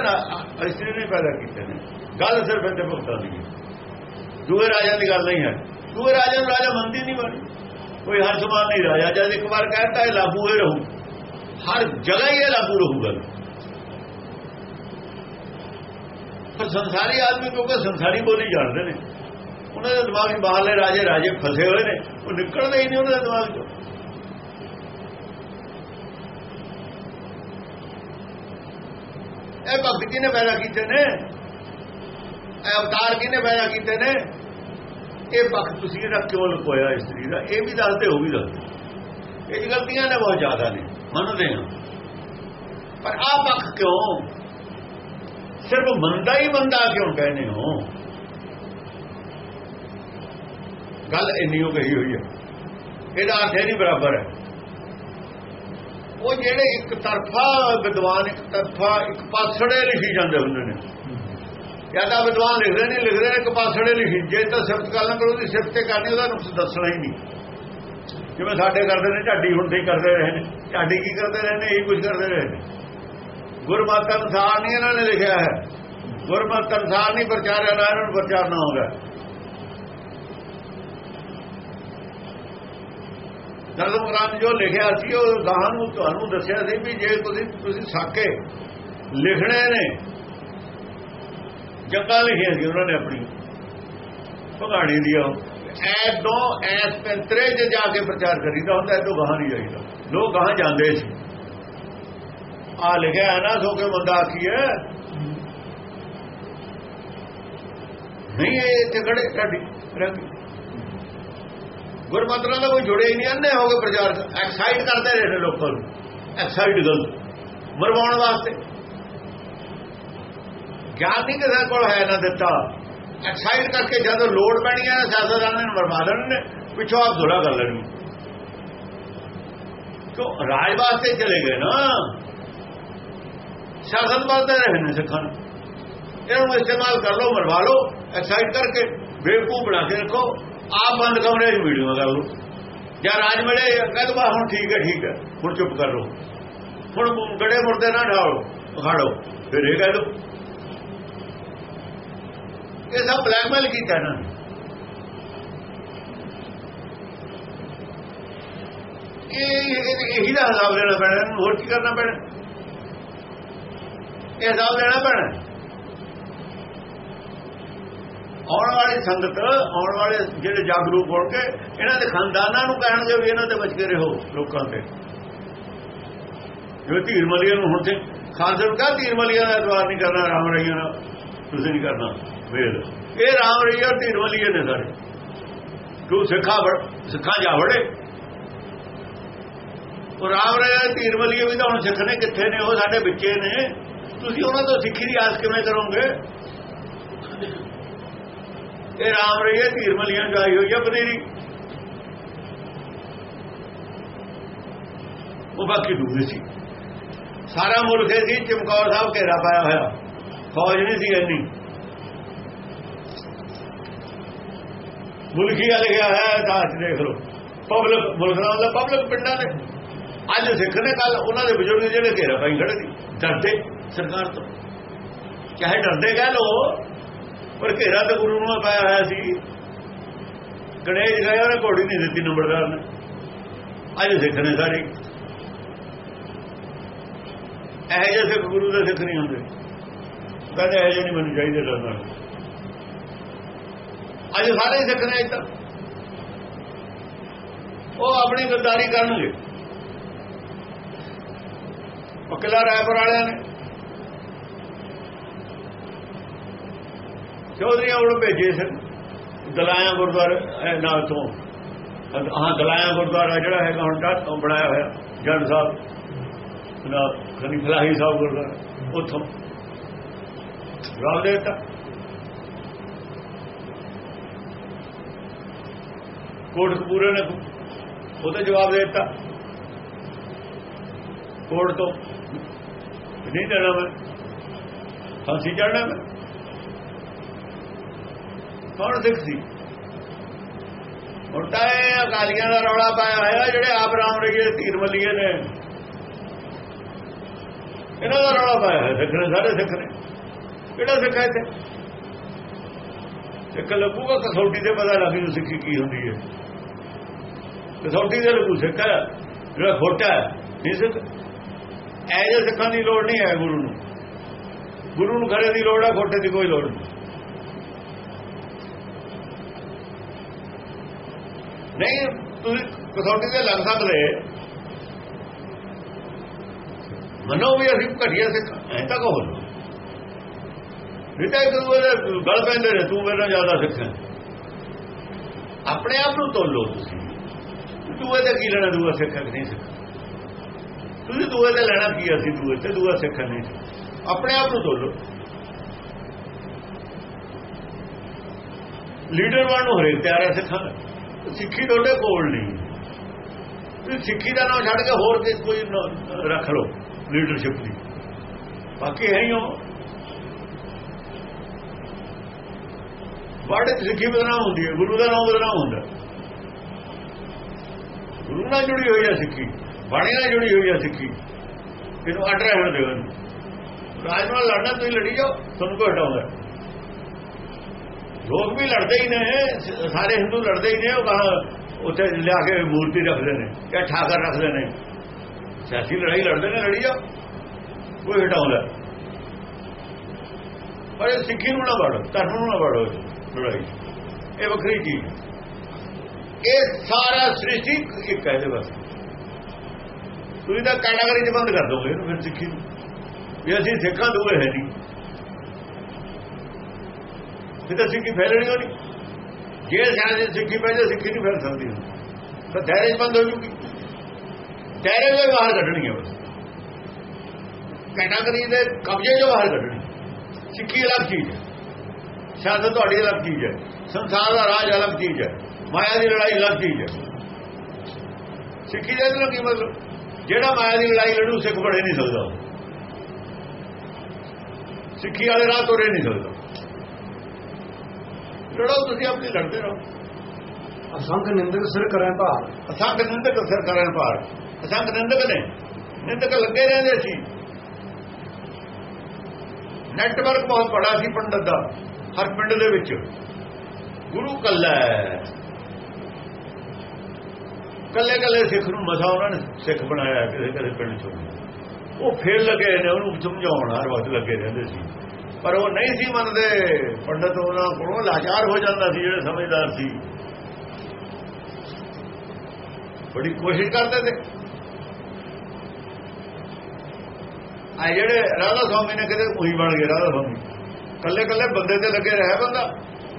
B: ਅਸਰੀ ਨੇ ਪੈਦਾ ਕੀਤੇ ਨੇ। ਗੱਲ ਸਿਰਫ ਇੱਥੇ ਭਗਤਾਂ ਦੀ ਹੈ। ਦੂਏ ਰਾਜਾ ਦੀ ਗੱਲ ਨਹੀਂ ਹੈ। ਦੂਏ ਰਾਜਾ ਨੂੰ ਰਾਜਾ ਮੰਨਦੀ ਨਹੀਂ ਬਣੀ। ਕੋਈ ਹਰ ਸਮਾਨ ਨਹੀਂ ਰਾਜਾ। ਜਦ ਇੱਕ ਵਾਰ ਕਹਿੰਦਾ ਇਹ ਲਾਗੂ ਹੀ ਰਹੂ। ਹਰ ਜਗ੍ਹਾ ਹੀ ਇਹ ਲਾਗੂ ਰਹੂਗਾ। ਪਰ ਸੰਸਾਰੀ ਆਦਮੀ ਕਿਉਂਕਿ ਸੰਸਾਰੀ ਬੋਲੀ ਜਾਣਦੇ ਨੇ। ਉਹਨਾਂ ਦੇ ਦਿਮਾਗ 'ਚ ਬਾਹਰਲੇ ਰਾਜੇ ਰਾਜੇ ਫਸੇ ਹੋਏ ਨੇ। ਉਹ ਨਿਕਲਦੇ ਹੀ ਨਹੀਂ ਉਹਨਾਂ ਦੇ ਦਿਮਾਗ 'ਚੋਂ। ਇਹ ਭਗਤ ਕਿਨੇ ਪੈਦਾ ਕੀਤੇ ਨੇ? ਇਹ ਅਵਤਾਰ ਕਿਨੇ ਪੈਦਾ ਕੀਤੇ ਨੇ? ਇਹ ਪੱਖ ਤੁਸੀਂ ਇਹਦਾ ਕਿਉਂ ਲੁਕੋਇਆ ਇਸਤਰੀ ਦਾ? ਇਹ ਵੀ ਦੱਸਦੇ, ਉਹ ਵੀ ਦੱਸਦੇ। ਇਹ ਗਲਤੀਆਂ ਨੇ, ਬਹੁਤ ਜ਼ਿਆਦਾ ਨੇ। ਮੰਨਦੇ ਹਾਂ। ਪਰ ਆ ਪੱਖ ਕਿਉਂ? ਸਿਰਫ ਮੰਦਾ ਹੀ ਬੰਦਾ ਕਿਉਂ ਕਹਿੰਦੇ ਹੋ? ਗੱਲ ਇੰਨੀ ਹੋ ਗਈ ਹੋਈ ਹੈ। ਇਹਦਾ ਅਰਥ ਇਹ ਨਹੀਂ ਬਰਾਬਰ ਹੈ। ਉਹ ਜਿਹੜੇ ਇੱਕ ਤਰਫਾ ਵਿਦਵਾਨ, ਇੱਕ ਤਰਫਾ ਇੱਕ ਪਾਸੜੇ ਲਿਖੀ ਜਾਂਦੇ ਹੁੰਦੇ ਨੇ। ਜਾਂ ਤਾਂ ਵਿਦਵਾਨ ਲਿਖਦੇ ਨਹੀਂ ਲਿਖਦੇ ਨੇ, ਇੱਕ ਪਾਸੜੇ ਲਿਖੀ। ਜੇ ਤਾਂ ਸਿਫਤ ਕਰਨਾ ਕਰੋ ਉਹਦੀ ਸਿਫਤ ਤੇ ਕਰਨੀ, ਉਹਦਾ ਨੁਕਸ ਦੱਸਣਾ ਹੀ ਨਹੀਂ। ਜਿਵੇਂ ਸਾਡੇ ਕਰਦੇ ਨੇ ਢਾਡੀ ਹੁਣ ਤੇ ਕਰਦੇ ਰਹੇ ਨੇ। ਢਾਡੀ ਕੀ ਕਰਦੇ ਰਹੇ ਨੇ? ਇਹੀ ਕੁਝ ਕਰਦੇ ਰਹੇ ਨੇ। ਗੁਰਮਤਿ ਅਨੁਸਾਰ ਨਹੀਂ ਇਹਨਾਂ ਨੇ ਲਿਖਿਆ ਹੈ। ਗੁਰਮਤ ਅਨੁਸਾਰ ਨਹੀਂ ਪ੍ਰਚਾਰਿਆ, ਨਾ ਇਹਨਾਂ ਨੂੰ ਪ੍ਰਚਾਰਨਾ ਨਾ ਹੋਗਾ ਜੋ ਲਿਖਿਆ ਸੀ, ਉਹ ਗਾਹਾਂ ਨੂੰ ਤੁਹਾਨੂੰ ਦੱਸਿਆ ਸੀ ਵੀ ਜੇ ਤੁਸੀਂ ਤੁਸੀਂ ਸਾਕੇ ਲਿਖਣੇ ਨੇ ਜੱਗਾ ਲਿਖਿਆ ਸੀ ਉਹਨਾਂ ਨੇ ਆਪਣੀ। ਭਗਾਣੀ ਦੀ ਐਦੋਂ ਐਸ ਪੈਂਤਰੇ ਜੇ ਜਾ ਕੇ ਪ੍ਰਚਾਰ ਕਰੀਦਾ ਹੁੰਦਾ, ਐਦੋਂ ਗਾਹਾਂ ਨਹੀਂ ਜਾਈਦਾ। ਲੋਕ ਗਾਹਾਂ ਜਾਂਦੇ ਸੀ। ਆ ਲਿਖਿਆ ਨਾ, ਸੋ ਕੇ ਬੰਦਾ ਆਖੀਏ, ਨਹੀਂ, ਇਹ ਤੇ ਖੜੇ ਸਾਡੀ ਰੱਖੀ ਗੁਰਮਤਰਾ ਦਾ ਕੋਈ ਜੁੜੇ ਹੀ ਨਹੀਂ ਅੰਨੇ ਹੋ ਕੇ ਪ੍ਰਚਾਰ ਐਕਸਾਈਟ ਕਰਦੇ ਰਹੇ ਨੇ ਲੋਕਾਂ ਨੂੰ ਐਕਸਾਈਟ ਗਲ ਮਰਵਾਉਣ ਵਾਸਤੇ ਗਿਆਨ ਨਹੀਂ ਕਿਸੇ ਕੋਲ ਹੈ ਨਾ ਦਿੱਤਾ ਐਕਸਾਈਟ ਕਰਕੇ ਜਦੋਂ ਲੋੜ ਪੈਣੀ ਹੈ ਸਿਆਸਤਦਾਨਾਂ ਨੇ ਮਰਵਾ ਦੇਣ ਨੇ ਪਿੱਛੋਂ ਆਪ ਧੁਲਾ ਕਰ ਲੈਣੀ ਕਿਉਂ ਰਾਜ ਵਾਸਤੇ ਚਲੇ ਗਏ ਨਾ ਸਿਆਸਤ ਵਾਸਤੇ ਰਹੇ ਨੇ ਸਿੱਖਾਂ ਇਹਨਾਂ ਨੂੰ ਇਸਤੇਮਾਲ ਕਰ ਲਓ ਮਰਵਾ ਲਓ ਐਕਸਾਈਟ ਕਰਕੇ ਬੇਵਕੂਫ ਬਣਾ ਕੇ ਰੱਖੋ ਆਪ ਬੰਦ ਕਮਰੇ 'ਚ ਵੀਡੀਓ ਕਰ ਲਓ ਜਾਂ ਰਾਜ ਮਿਲੇ ਕਹਿੰਦੇ ਬਾ ਹੁਣ ਠੀਕ ਹੈ ਠੀਕ ਹੈ, ਹੁਣ ਚੁੱਪ ਕਰ ਲਓ। ਹੁਣ ਗੜੇ ਮੁਰਦੇ ਨਾ ਢਾਲੋ ਖਾੜੋ ਫਿਰ ਇਹ ਕਹਿ ਲਓ ਇਹ ਸਭ ਬਲੈਕਮੇਲ ਕੀਤਾ ਨਾ। ਇਹ, ਇਹੀ ਦਾ ਹਿਸਾਬ ਲੈਣਾ ਪੈਣਾ ਹੋਰ ਕੀ ਕਰਨਾ ਪੈਣਾ? ਇਹ ਹਿਸਾਬ ਲੈਣਾ ਪੈਣਾ? ਆਉਣ ਵਾਲੀ ਸੰਗਤ, ਆਉਣ ਵਾਲੇ ਜਿਹੜੇ ਜਾਗਰੂਕ ਹੋ ਕੇ, ਇਹਨਾਂ ਦੇ ਖਾਨਦਾਨਾਂ ਨੂੰ ਕਹਿਣਗੇ ਵੀ ਇਹਨਾਂ ਦੇ ਬਚ ਕੇ ਰਹੋ ਲੋਕਾਂ ਤੇ। ਜੋ ਧੀਰ ਮਲੀਆਂ ਨੂੰ ਹੁਣ ਤੇ ਖਾਨ ਸਾਹਿਬ ਕਾ ਧੀਰ ਮਲੀਆਂ ਦਾ ਦਵਾਰ ਨਹੀਂ ਕਰਨਾ, ਰਾਮ ਰਹੀਆਂ ਦਾ ਤੁਸੀਂ ਨਹੀਂ ਕਰਨਾ ਵੇਲ ਇਹ ਰਾਮ ਰਹੀਆਂ ਧੀਰ ਮਲੀਆਂ ਨੇ ਸਾਰੇ। ਤੂੰ ਸਿੱਖਾ ਵੜ ਸਿੱਖਾ ਜਾ ਵੜੇ। ਉਹ ਰਾਮ ਰਹੀਆਂ, ਧੀਰ ਮਲੀਆਂ ਵੀ ਤਾਂ ਹੁਣ ਸਿੱਖਣੇ ਕਿੱਥੇ ਨੇ? ਉਹ ਸਾਡੇ ਬੱਚੇ ਨੇ। ਤੁਸੀਂ ਉਹਨਾਂ ਤੋਂ ਸਿੱਖੀ ਦੀ ਆਸ ਕਿਵੇਂ ਕਰੋਗੇ? ਇਹ ਰਾਮ ਰਹੀਏ ਧੀਰ ਮਲੀਆਂ ਜਾਈ ਹੋਈ ਆ ਬਨੇਰੀ ਉਹ ਬਾਕੀ ਡੁੱਬੇ ਸੀ। ਸਾਰਾ ਮੁਲਕ ਸੀ, ਚਮਕੌਰ ਸਾਹਿਬ ਘੇਰਾ ਪਾਇਆ ਹੋਇਆ। ਫੌਜ ਨਹੀਂ ਸੀ ਇੰਨੀ। ਮੁਲਕੀ ਆ ਲਿਖਿਆ ਹੈ ਦਾਸ ਦੇਖ ਲਓ। ਪਬਲਿਕ, ਮੁਲਕ ਦਾ ਪਬਲਿਕ ਪਿੰਡਾਂ ਦੇ। ਅੱਜ ਸਿੱਖ ਨੇ ਕੱਲ ਉਹਨਾਂ ਦੇ ਬਜ਼ੁਰਗ ਜਿਹੜੇ ਘੇਰਾ ਪਾਈ ਖੜੇ ਸੀ। ਡਰਦੇ ਸਰਕਾਰ ਤੋਂ। ਚਾਹੇ ਡਰਦੇ ਕਹਿ ਲੋ ਪਰ ਘੇਰਾ ਤਾਂ ਗੁਰੂ ਨੂੰ ਪਾਇਆ ਹੋਇਆ ਸੀ। ਗਣੇਸ਼ ਗਏ, ਉਹਨੇ ਘੋੜੀ ਨਹੀਂ ਦਿੱਤੀ ਨੰਬਰਦਾਰ ਨੇ। ਅੱਜ ਸਿੱਖ ਨੇ ਸਾਰੇ। ਇਹ ਜਿਹੇ ਸਿੱਖ ਗੁਰੂ ਦੇ ਸਿੱਖ ਨਹੀਂ ਹੁੰਦੇ। ਕਹਿੰਦੇ ਇਹ ਜਿਹੇ ਨਹੀਂ ਮੈਨੂੰ ਚਾਹੀਦੇ ਡਰਨਾ ਅੱਜ ਸਾਰੇ ਸਿੱਖ ਨੇ ਇੱਥੇ ਉਹ ਆਪਣੀ ਗੱਦਾਰੀ ਕਰਨਗੇ। ਪਕਲਾ ਰਾਇਪੁਰ ਵਾਲਿਆਂ ਨੇ। ਚੌਧਰੀਆਂ ਕੋਲ ਭੇਜੇ ਸਨ। ਦਲਾਇਆ ਗੁਰਦੁਆਰਾ ਨਾਲ ਤੋਂ। ਹਾਂ ਦਲਾਇਆ ਗੁਰਦੁਆਰਾ ਜਿਹੜਾ ਹੈਗਾ ਹੁਣ ਤਾਂ ਬਣਾਇਆ ਹੋਇਆ, ਜਨ ਸਾਹਿਬ। ਨਾ ਖਨੀ ਫਲਾਹੀ ਸਾਹਿਬ ਗੁਰਦੁਆਰਾ, ਉੱਥੋਂ। ਜਵਾਬ ਦੇ ਦਿੱਤਾ ਕੋਟ ਕਪੂਰੇ ਨੇ, ਉਹਦਾ ਜਵਾਬ ਦੇ ਦਿੱਤਾ। ਕੋਟ ਤੋਂ। ਨਹੀਂ ਦੇਣਾ ਮੈਂ। ਫਾਂਸੀ ਚੜਨਾ ਮੈਂ। ਕੌਣ ਸਿੱਖ ਸੀ? ਹੁਣ ਤਾਂ ਇਹ ਅਕਾਲੀਆਂ ਦਾ ਰੌਲਾ ਪਾਇਆ ਹੋਇਆ, ਜਿਹੜੇ ਆਪ ਰਾਮ ਰਹੀਏ ਧੀਰ ਮੱਲੀਏ ਨੇ। ਇਹਨਾਂ ਦਾ ਰੌਲਾ ਪਾਇਆ ਹੈ ਸਿੱਖ ਨੇ, ਸਾਰੇ ਸਿੱਖ ਨੇ। ਕਿਹੜਾ ਸਿੱਖ ਹੈ ਇੱਥੇ? ਸਿੱਖ ਲੱਗੂਗਾ ਕਸੌਟੀ ਤੇ ਪਤਾ ਲੱਗ ਜੂ ਸਿੱਖੀ ਕੀ ਹੁੰਦੀ ਹੈ। ਕਸੌਟੀ ਦੇ ਲੱਗੂ ਸਿੱਖ ਹੈ, ਜਿਹੜਾ ਖੋਟਾ ਹੈ, ਨਹੀਂ ਸਿੱਖ। ਐ ਜੇ ਸਿੱਖਾਂ ਦੀ ਲੋੜ ਨਹੀਂ ਹੈ ਗੁਰੂ ਨੂੰ। ਗੁਰੂ ਨੂੰ ਘਰੇ ਦੀ ਲੋੜ ਹੈ ਖੋਟੇ ਦੀ ਕੋਈ ਲੋੜ ਨਹੀਂ। ਨਹੀਂ, ਤੁਸੀਂ ਕਸੌਟੀ ਤੇ ਲੱਗ ਸਕਦੇ ਮਨੋ ਵੀ ਅਸੀਂ ਘਟਿਆ ਸਿੱਖ, ਐ ਤਾਂ ਕਹੋ। ਰਿਟਾ ਇੱਕ ਦੂਏ ਦੇ ਗਲ ਪੈਂਦੇ ਨੇ, ਤੂੰ ਮੇਰੇ ਨਾਲ ਜ਼ਿਆਦਾ ਸਿੱਖ ਆਪਣੇ ਆਪ ਨੂੰ ਤੋਲੋ ਤੁਸੀਂ। ਦੂਏ ਤੇ ਕੀ ਲੈਣਾ, ਦੂਆ ਸਿੱਖ ਨਹੀਂ ਸਿੱਖ? ਤੁਸੀਂ ਦੂਏ ਤੇ ਲੈਣਾ ਕੀ ਅਸੀਂ ਦੂਏ ਤੇ, ਦੂਆ ਸਿੱਖ ਨਹੀਂ ਆਪਣੇ ਆਪ ਨੂੰ ਤੋਲੋ। ਲੀਡਰ ਬਣ ਨੂੰ ਹਰੇਕ ਤਿਆਰ ਹੈ ਸਿੱਖਾਂ ਦਾ। ਸਿੱਖੀ ਤੁਹਾਡੇ ਕੋਲ ਨਹੀਂ। ਤੁਸੀਂ ਸਿੱਖੀ ਦਾ ਨਾਮ ਛੱਡ ਕੇ ਹੋਰ ਕਿ ਕੋਈ ਰੱਖ ਲਓ ਲੀਡਰਸ਼ਿਪ ਦੀ। ਬਾਕੀ ਹੈ ਹੀ। ਹੋ ਬਾੜੇ ਸਿੱਖੀ ਬਦਨਾਮ ਹੁੰਦੀ ਹੈ, ਗੁਰੂ ਦਾ ਨਾਮ ਬਦਨਾਮ ਹੁੰਦਾ। ਗੁਰੂ ਨਾਲ ਜੁੜੀ ਹੋਈ ਹੈ ਸਿੱਖੀ, ਬਾਣੀ ਨਾਲ ਜੁੜੀ ਹੋਈ ਹੈ ਸਿੱਖੀ। ਇਹਨੂੰ ਅੱਡ ਰਹਿਣ ਦਿਓ ਇਹਨੂੰ। ਰਾਜ ਨਾਲ ਲੜਨਾ ਤੁਸੀਂ ਲੜੀ ਜਾਓ, ਤੁਹਾਨੂੰ ਕੋਈ ਹਟਾਉਂਦਾ ਲੋਕ ਵੀ ਲੜਦੇ ਹੀ ਨੇ, ਸਾਰੇ ਹਿੰਦੂ ਲੜਦੇ ਹੀ ਨੇ, ਉਹ ਉੱਥੇ ਲਿਆ ਕੇ ਮੂਰਤੀ ਰੱਖਦੇ ਨੇ ਜਾਂ ਠਾਕਰ ਰੱਖਦੇ ਨੇ। ਸਿਆਸੀ ਲੜਾਈ ਲੜਦੇ ਨੇ ਲੜੀ ਜਾਓ, ਕੋਈ ਹਟਾਉਂਦਾ ਪਰ ਇਹ ਸਿੱਖੀ ਨੂੰ ਨਾ ਵੜੋ, ਧਰਮ ਨੂੰ ਨਾ ਵੜੋ ਲੜਾਈ। ਇਹ ਵੱਖਰੀ ਚੀਜ਼ ਇਹ ਸਾਰਾ ਸ੍ਰਿਸ਼ਟੀ ਇੱਕ ਹੈ ਇਹਦੇ ਬਸ ਤੁਸੀਂ ਤਾਂ ਕੈਟਾਗਰੀ ਚ ਬੰਦ ਕਰ ਦੋਗੇ ਇਹਨੂੰ ਫਿਰ ਸਿੱਖੀ ਨੂੰ। ਵੀ ਅਸੀਂ ਸਿੱਖਾਂ ਦੂਏ ਹੈ ਨਹੀਂ। ਇਹ ਤਾਂ ਸਿੱਖੀ ਫੈਲਣੀ ਹੋਣੀ। ਜੇ ਸਾਰੇ ਸਿੱਖੀ ਪੈ ਜਾ, ਸਿੱਖੀ ਨਹੀਂ ਫੈਲ ਸਕਦੀ। ਤਾਂ ਦਾਇਰੇ 'ਚ ਬੰਦ ਹੋ ਜੂਗੀ। ਦਾਇਰੇ ਦੇ ਬਾਹਰ ਕੱਢਣੀ ਹੈ ਬਸ ਕੈਟਾਗਰੀ ਦੇ ਕਬਜ਼ੇ ਤੋਂ ਬਾਹਰ ਕੱਢਣੀ। ਸਿੱਖੀ ਅਲੱਗ ਚੀਜ਼ ਹੈ। ਸਿਆਸਤ ਤੁਹਾਡੀ ਅਲੱਗ ਚੀਜ਼ ਹੈ। ਸੰਸਾਰ ਦਾ ਰਾਜ ਅਲੱਗ ਚੀਜ਼ ਹੈ। ਮਾਇਆ ਦੀ ਲੜਾਈ ਅਲੱਗ ਚੀਜ਼ ਹੈ। ਸਿੱਖੀ ਦਾ ਨਾਲ ਕੀ ਮਤਲਬ? ਜਿਹੜਾ ਮਾਇਆ ਦੀ ਲੜਾਈ ਲੜੂ, ਸਿੱਖ ਬੜੇ ਨਹੀਂ ਸਕਦਾ। ਉਹ। ਸਿੱਖੀ ਵਾਲੇ ਰਾਹ ਤੋਰੇ ਨਹੀਂ ਸਕਦਾ। ਲੜੋ ਤੁਸੀਂ ਆਪਣੀ ਲੜਦੇ ਰਹੋ।
A: ਅਸੰਖ ਨਿੰਦਕ ਸਿਰ ਕਰੇ ਭਾਰ।
B: ਅਸੰਖ ਨਿੰਦਕ ਸਿਰ ਕਰਨ ਪਾਰ ਅਸੰਖ ਨਿੰਦਕ ਨੇ। ਨਿੰਦਕ ਲੱਗੇ ਰਹਿੰਦੇ ਸੀ। ਨੈਟਵਰਕ ਬਹੁਤ ਬੜਾ ਸੀ ਪੰਡਤ ਦਾ ਹਰ ਪਿੰਡ ਦੇ ਵਿੱਚ। ਗੁਰੂ ਕੱਲਾ ਕੱਲੇ ਕੱਲੇ ਸਿੱਖ ਨੂੰ ਮਸਾ ਉਹਨਾਂ ਨੇ ਸਿੱਖ ਬਣਾਇਆ ਕਿਸੇ ਕਿਸੇ ਪਿੰਡ ਚੋਂ। ਉਹ ਫੇਰ ਲੱਗੇ ਨੇ ਉਹਨੂੰ ਸਮਝਾਉਣ ਹਰ ਵਕਤ ਲੱਗੇ ਰਹਿੰਦੇ ਸੀ। ਪਰ ਉਹ ਨਹੀਂ ਸੀ ਮੰਨਦੇ। ਪੰਡਤ ਉਹਨਾਂ ਕੋਲੋਂ ਲਾਚਾਰ ਹੋ ਜਾਂਦਾ ਸੀ, ਜਿਹੜੇ ਸਮਝਦਾਰ ਸੀ। ਬੜੀ ਕੋਸ਼ਿਸ਼ ਕਰਦੇ ਤੇ ਆ ਜਿਹੜੇ ਰਾਧਾ ਸਵਾਮੀ ਨੇ ਕਿਤੇ ਉਹੀ ਬਣ ਗਏ, ਰਾਧਾ ਸਵਾਮੀ ਕੱਲੇ ਕੱਲੇ ਬੰਦੇ ਤੇ ਲੱਗੇ ਰਿਹਾ ਬੰਦਾ,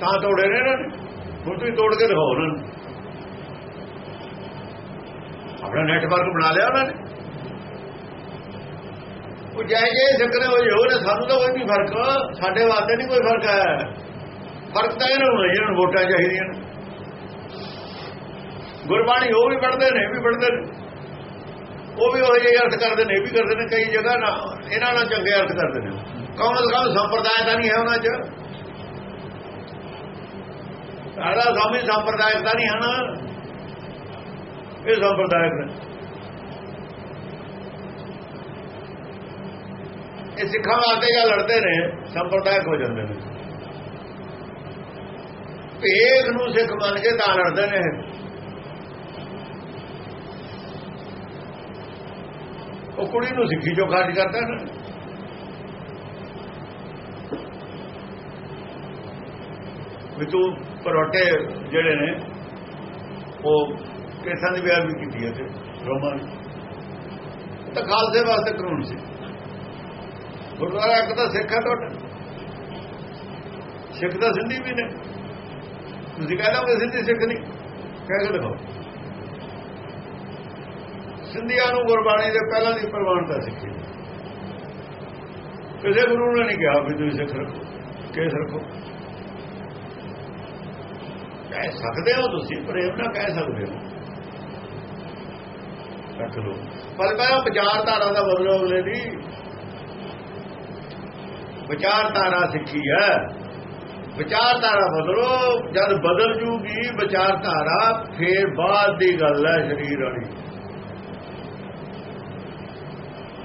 B: ਤਾਂ ਤੋੜੇ ਨੇ ਇਹਨਾਂ ਨੇ। ਹੁਣ ਤੁਸੀਂ ਤੋੜ ਕੇ ਦਿਖਾਓ ਉਹਨਾਂ ਨੂੰ। ਆਪਣਾ ਨੈਟਵਰਕ ਬਣਾ ਲਿਆ ਉਹਨਾਂ ਨੇ। ਉਹ ਜੈ ਜੈ ਸਕਰੇ ਹੋ ਜੋ ਨੇ ਸਾਨੂੰ ਤਾਂ ਕੋਈ ਨਹੀਂ ਫ਼ਰਕ, ਸਾਡੇ ਵਾਸਤੇ ਨਹੀਂ ਕੋਈ ਫ਼ਰਕ ਹੈ। ਫ਼ਰਕ ਤਾਂ ਇਹਨਾਂ ਨੂੰ ਜਿਹਨਾਂ ਵੋਟਾਂ ਚਾਹੀਦੀਆਂ ਨੇ। ਗੁਰਬਾਣੀ ਉਹ ਵੀ ਪੜ੍ਹਦੇ ਨੇ, ਇਹ ਵੀ ਪੜ੍ਹਦੇ ਨੇ। ਉਹ ਵੀ ਉਹ ਜਿਹੇ ਅਰਥ ਕਰਦੇ ਨੇ, ਇਹ ਵੀ ਕਰਦੇ ਨੇ, ਕਈ ਜਗ੍ਹਾ ਨਾ, ਇਹਨਾਂ ਨਾਲ ਚੰਗੇ ਅਰਥ ਕਰਦੇ ਨੇ। ਕੌਣ ਕੌਣ ਸੰਪਰਦਾਇ ਤਾਂ ਨਹੀਂ ਹੈ ਉਹਨਾਂ 'ਚ। ਸਾਡਾ ਸਾਮੀ ਸੰਪਰਦਾਇ ਤਾਂ ਨਹੀਂ ਹਨ ਇਹ ਸੰਪਰਦਾਇਕ ਨੇ। ਇਹ ਸਿੱਖਾਂ ਵਾਸਤੇ ਜਾਂ ਲੜਦੇ ਨੇ, ਸੰਪਰਦਾਇਕ ਹੋ ਜਾਂਦੇ ਨੇ। ਭੇਗ ਨੂੰ ਸਿੱਖ ਮੰਨ ਕੇ ਤਾਂ ਲੜਦੇ ਨੇ। ਉਹ ਕੁੜੀ ਨੂੰ ਸਿੱਖੀ ਚੋਂ ਖਾਰਜ ਕਰਦਾ ਨਾ। ਵੀ ਤੂੰ ਪਰੋਟੇ ਜਿਹੜੇ ਨੇ, ਉਹ ਕੇਸਾਂ ਦੀ ਵਿਆਹ ਵੀ ਕੀਤੀ ਹੈ ਤੇ ਰੋਮਾਂ ਦੀ। ਤਾਂ ਖਾਲਸੇ ਵਾਸਤੇ ਕਾਨੂੰਨ ਸੀ। ਗੁਰਦੁਆਰਾ ਇੱਕ ਤਾਂ ਸਿੱਖ ਹੈ ਤੁਹਾਡਾ। ਸਿੱਖ ਤਾਂ ਸਿੰਧੀ ਵੀ ਨੇ। ਤੁਸੀਂ ਕਹਿੰਦਾ ਕਿ ਸਿੰਧੀ ਸਿੱਖ ਨਹੀਂ। ਕਹਿ ਕੇ ਦਿਖਾਓ। ਸਿੰਧੀਆਂ ਨੂੰ ਗੁਰਬਾਣੀ ਦੇ ਪਹਿਲਾਂ ਦੀ ਪ੍ਰਵਾਨਤਾ ਸਿੱਖੀ ਕਿਸੇ ਗੁਰੂ ਨੇ ਨਹੀਂ ਕਿਹਾ ਵੀ ਤੁਸੀਂ ਸਿੱਖ ਰੱਖੋ, ਕੇਸ ਰੱਖੋ। ਕਹਿ ਸਕਦੇ ਹੋ ਤੁਸੀਂ ਪ੍ਰੇਮ ਨਾਲ ਕਹਿ ਸਕਦੇ ਹੋ। ਰੱਖ ਲਓ। ਪਰ ਮੈਂ ਵਿਚਾਰਧਾਰਾ ਦਾ ਬਦਲੋ ਅਗਲੇ ਦੀ। ਵਿਚਾਰਧਾਰਾ ਸਿੱਖੀ ਹੈ। ਵਿਚਾਰਧਾਰਾ ਬਦਲੋ, ਜਦ ਬਦਲ ਜੂਗੀ ਵਿਚਾਰਧਾਰਾ, ਫੇਰ ਬਾਅਦ ਦੀ ਗੱਲ ਹੈ ਸਰੀਰ ਵਾਲੀ।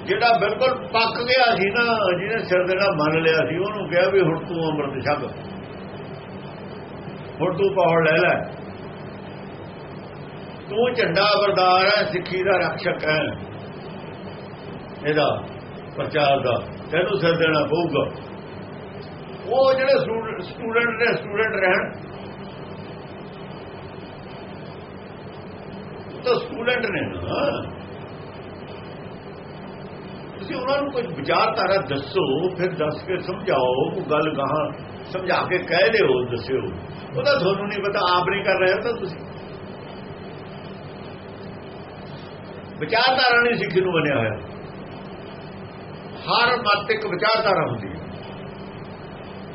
B: ਜਿਹੜਾ ਬਿਲਕੁਲ ਪੱਕ ਗਿਆ ਸੀ ਨਾ, ਜਿਹਨੇ ਸਿਰ ਦੇ ਨਾਲ ਮੰਨ ਲਿਆ ਸੀ, ਉਹਨੂੰ ਕਿਹਾ ਵੀ ਹੁਣ ਤੂੰ ਅੰਮ੍ਰਿਤ ਛਕ। ਹੁਣ ਤੂੰ ਪੌੜ ਲੈ ਲੈ। ਤੂੰ ਝੰਡਾ ਬਰਦਾਰ ਹੈ, ਸਿੱਖੀ ਦਾ ਰਖਸ਼ਕ ਹੈ। ਇਹਦਾ ਪ੍ਰਚਾਰ ਦਾ। ਤੈਨੂੰ ਸਿਰ ਦੇਣਾ ਪਊਗਾ। ਉਹ ਜਿਹੜੇ ਸਟੂਡੈਂਟ ਨੇ, ਸਟੂਡੈਂਟ ਰਹਿਣ। ਤਾਂ ਸਟੂਡੈਂਟ ਨੇ ਨਾ। ਤੁਸੀਂ ਉਹਨਾਂ ਨੂੰ ਕੁਝ ਵਿਚਾਰਧਾਰਾ ਦੱਸੋ, ਫਿਰ ਦੱਸ ਕੇ ਸਮਝਾਓ, ਉਹ ਗੱਲ ਕਹਾ ਸਮਝਾ ਕੇ ਕਹਿ ਦਿਓ, ਦੱਸਿਓ। ਉਹਦਾ ਤੁਹਾਨੂੰ ਨਹੀਂ ਪਤਾ, ਆਪ ਨਹੀਂ ਕਰ ਰਹੇ ਤਾਂ ਤੁਸੀਂ। ਵਿਚਾਰਧਾਰਾ ਨਹੀਂ ਸਿੱਖੀ ਨੂੰ ਬਣਿਆ ਹੋਇਆ। ਹਰ ਮਤ ਇੱਕ ਵਿਚਾਰਧਾਰਾ ਹੁੰਦੀ ਹੈ।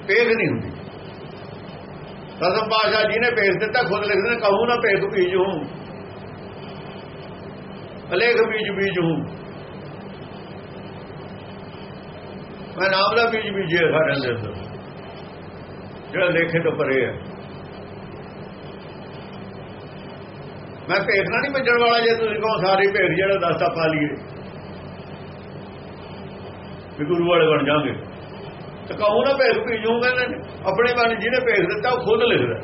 B: ਪੇਖ ਨਹੀਂ ਹੁੰਦੀ। ਰਸਮ ਪਾਸ਼ਾ ਜੀ ਨੇ ਭੇਜ ਦਿੱਤਾ, ਖੁਦ ਲਿਖਦੇ ਨੇ, ਕਹੂੰ ਨਾ ਭੇਖ ਬੀਜ ਹੂੰ ਅਲੇਖ ਬੀਜ ਬੀਜ ਹੂੰ ਮੈਂ ਨਾਮ ਦਾ ਬੀਜ ਬੀਜੇ ਸਾਰਿਆਂ ਦੇ ਅੰਦਰ। ਜਿਹੜਾ ਲੇਖੇ ਤੋਂ ਪਰੇ ਹੈ। ਮੈਂ ਭੇਖਣਾ ਨਹੀਂ ਭੇਜਣ ਵਾਲਾ, ਜੇ ਤੁਸੀਂ ਕਹੋ ਸਾਰੇ ਭੇਖ ਜਿਹੜਾ ਦਸਤਾ ਪਾ ਲਈਏ। ਵੀ ਗੁਰੂ ਵਾਲੇ ਬਣ ਜਾਗੇ। ਤੇ ਕਹੋ ਨਾ ਭੇਖ ਭੇਜੂ ਕਹਿੰਦੇ ਨੇ ਆਪਣੇ ਮਨ ਜਿਹਨੇ ਭੇਖ ਦਿੱਤਾ ਉਹ ਖੁਦ ਲਿਖਦਾ।